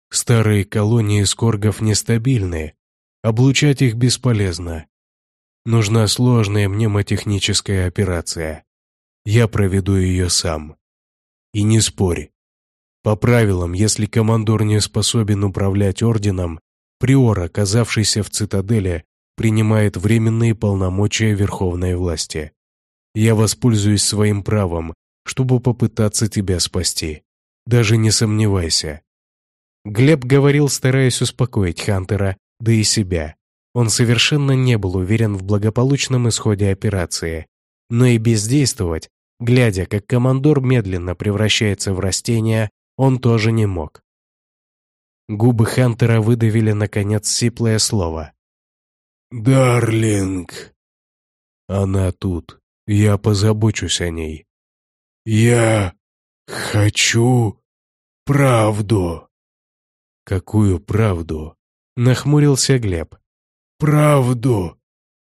Старые колонии скоргов нестабильны, Облучать их бесполезно. Нужна сложная мнемотехническая операция. Я проведу ее сам. И не спорь. По правилам, если командор не способен управлять орденом, приор, оказавшийся в цитадели, принимает временные полномочия верховной власти. Я воспользуюсь своим правом, чтобы попытаться тебя спасти. Даже не сомневайся. Глеб говорил, стараясь успокоить Хантера, да и себя. Он совершенно не был уверен в благополучном исходе операции, но и бездействовать, глядя, как командор медленно превращается в растение, он тоже не мог. Губы Хантера выдавили, наконец, сиплое слово. «Дарлинг!» «Она тут. Я позабочусь о ней. Я хочу правду». «Какую правду?» Нахмурился Глеб. «Правду!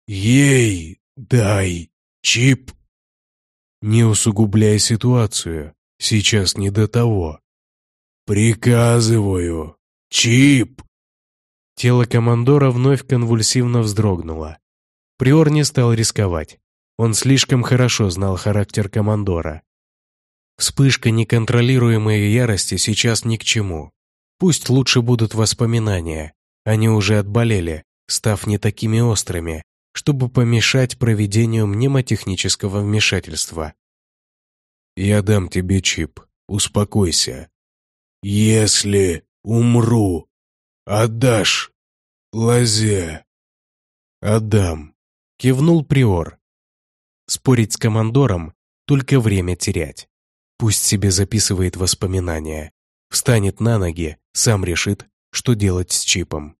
Ей дай чип!» «Не усугубляй ситуацию. Сейчас не до того». «Приказываю! Чип!» Тело командора вновь конвульсивно вздрогнуло. Приор не стал рисковать. Он слишком хорошо знал характер командора. Вспышка неконтролируемой ярости сейчас ни к чему. Пусть лучше будут воспоминания, они уже отболели, став не такими острыми, чтобы помешать проведению мнемотехнического вмешательства. «Я дам тебе чип. Успокойся. Если умру, отдашь лазе». «Отдам», — кивнул Приор. Спорить с командором — только время терять. Пусть себе записывает воспоминания. Встанет на ноги, сам решит, что делать с чипом.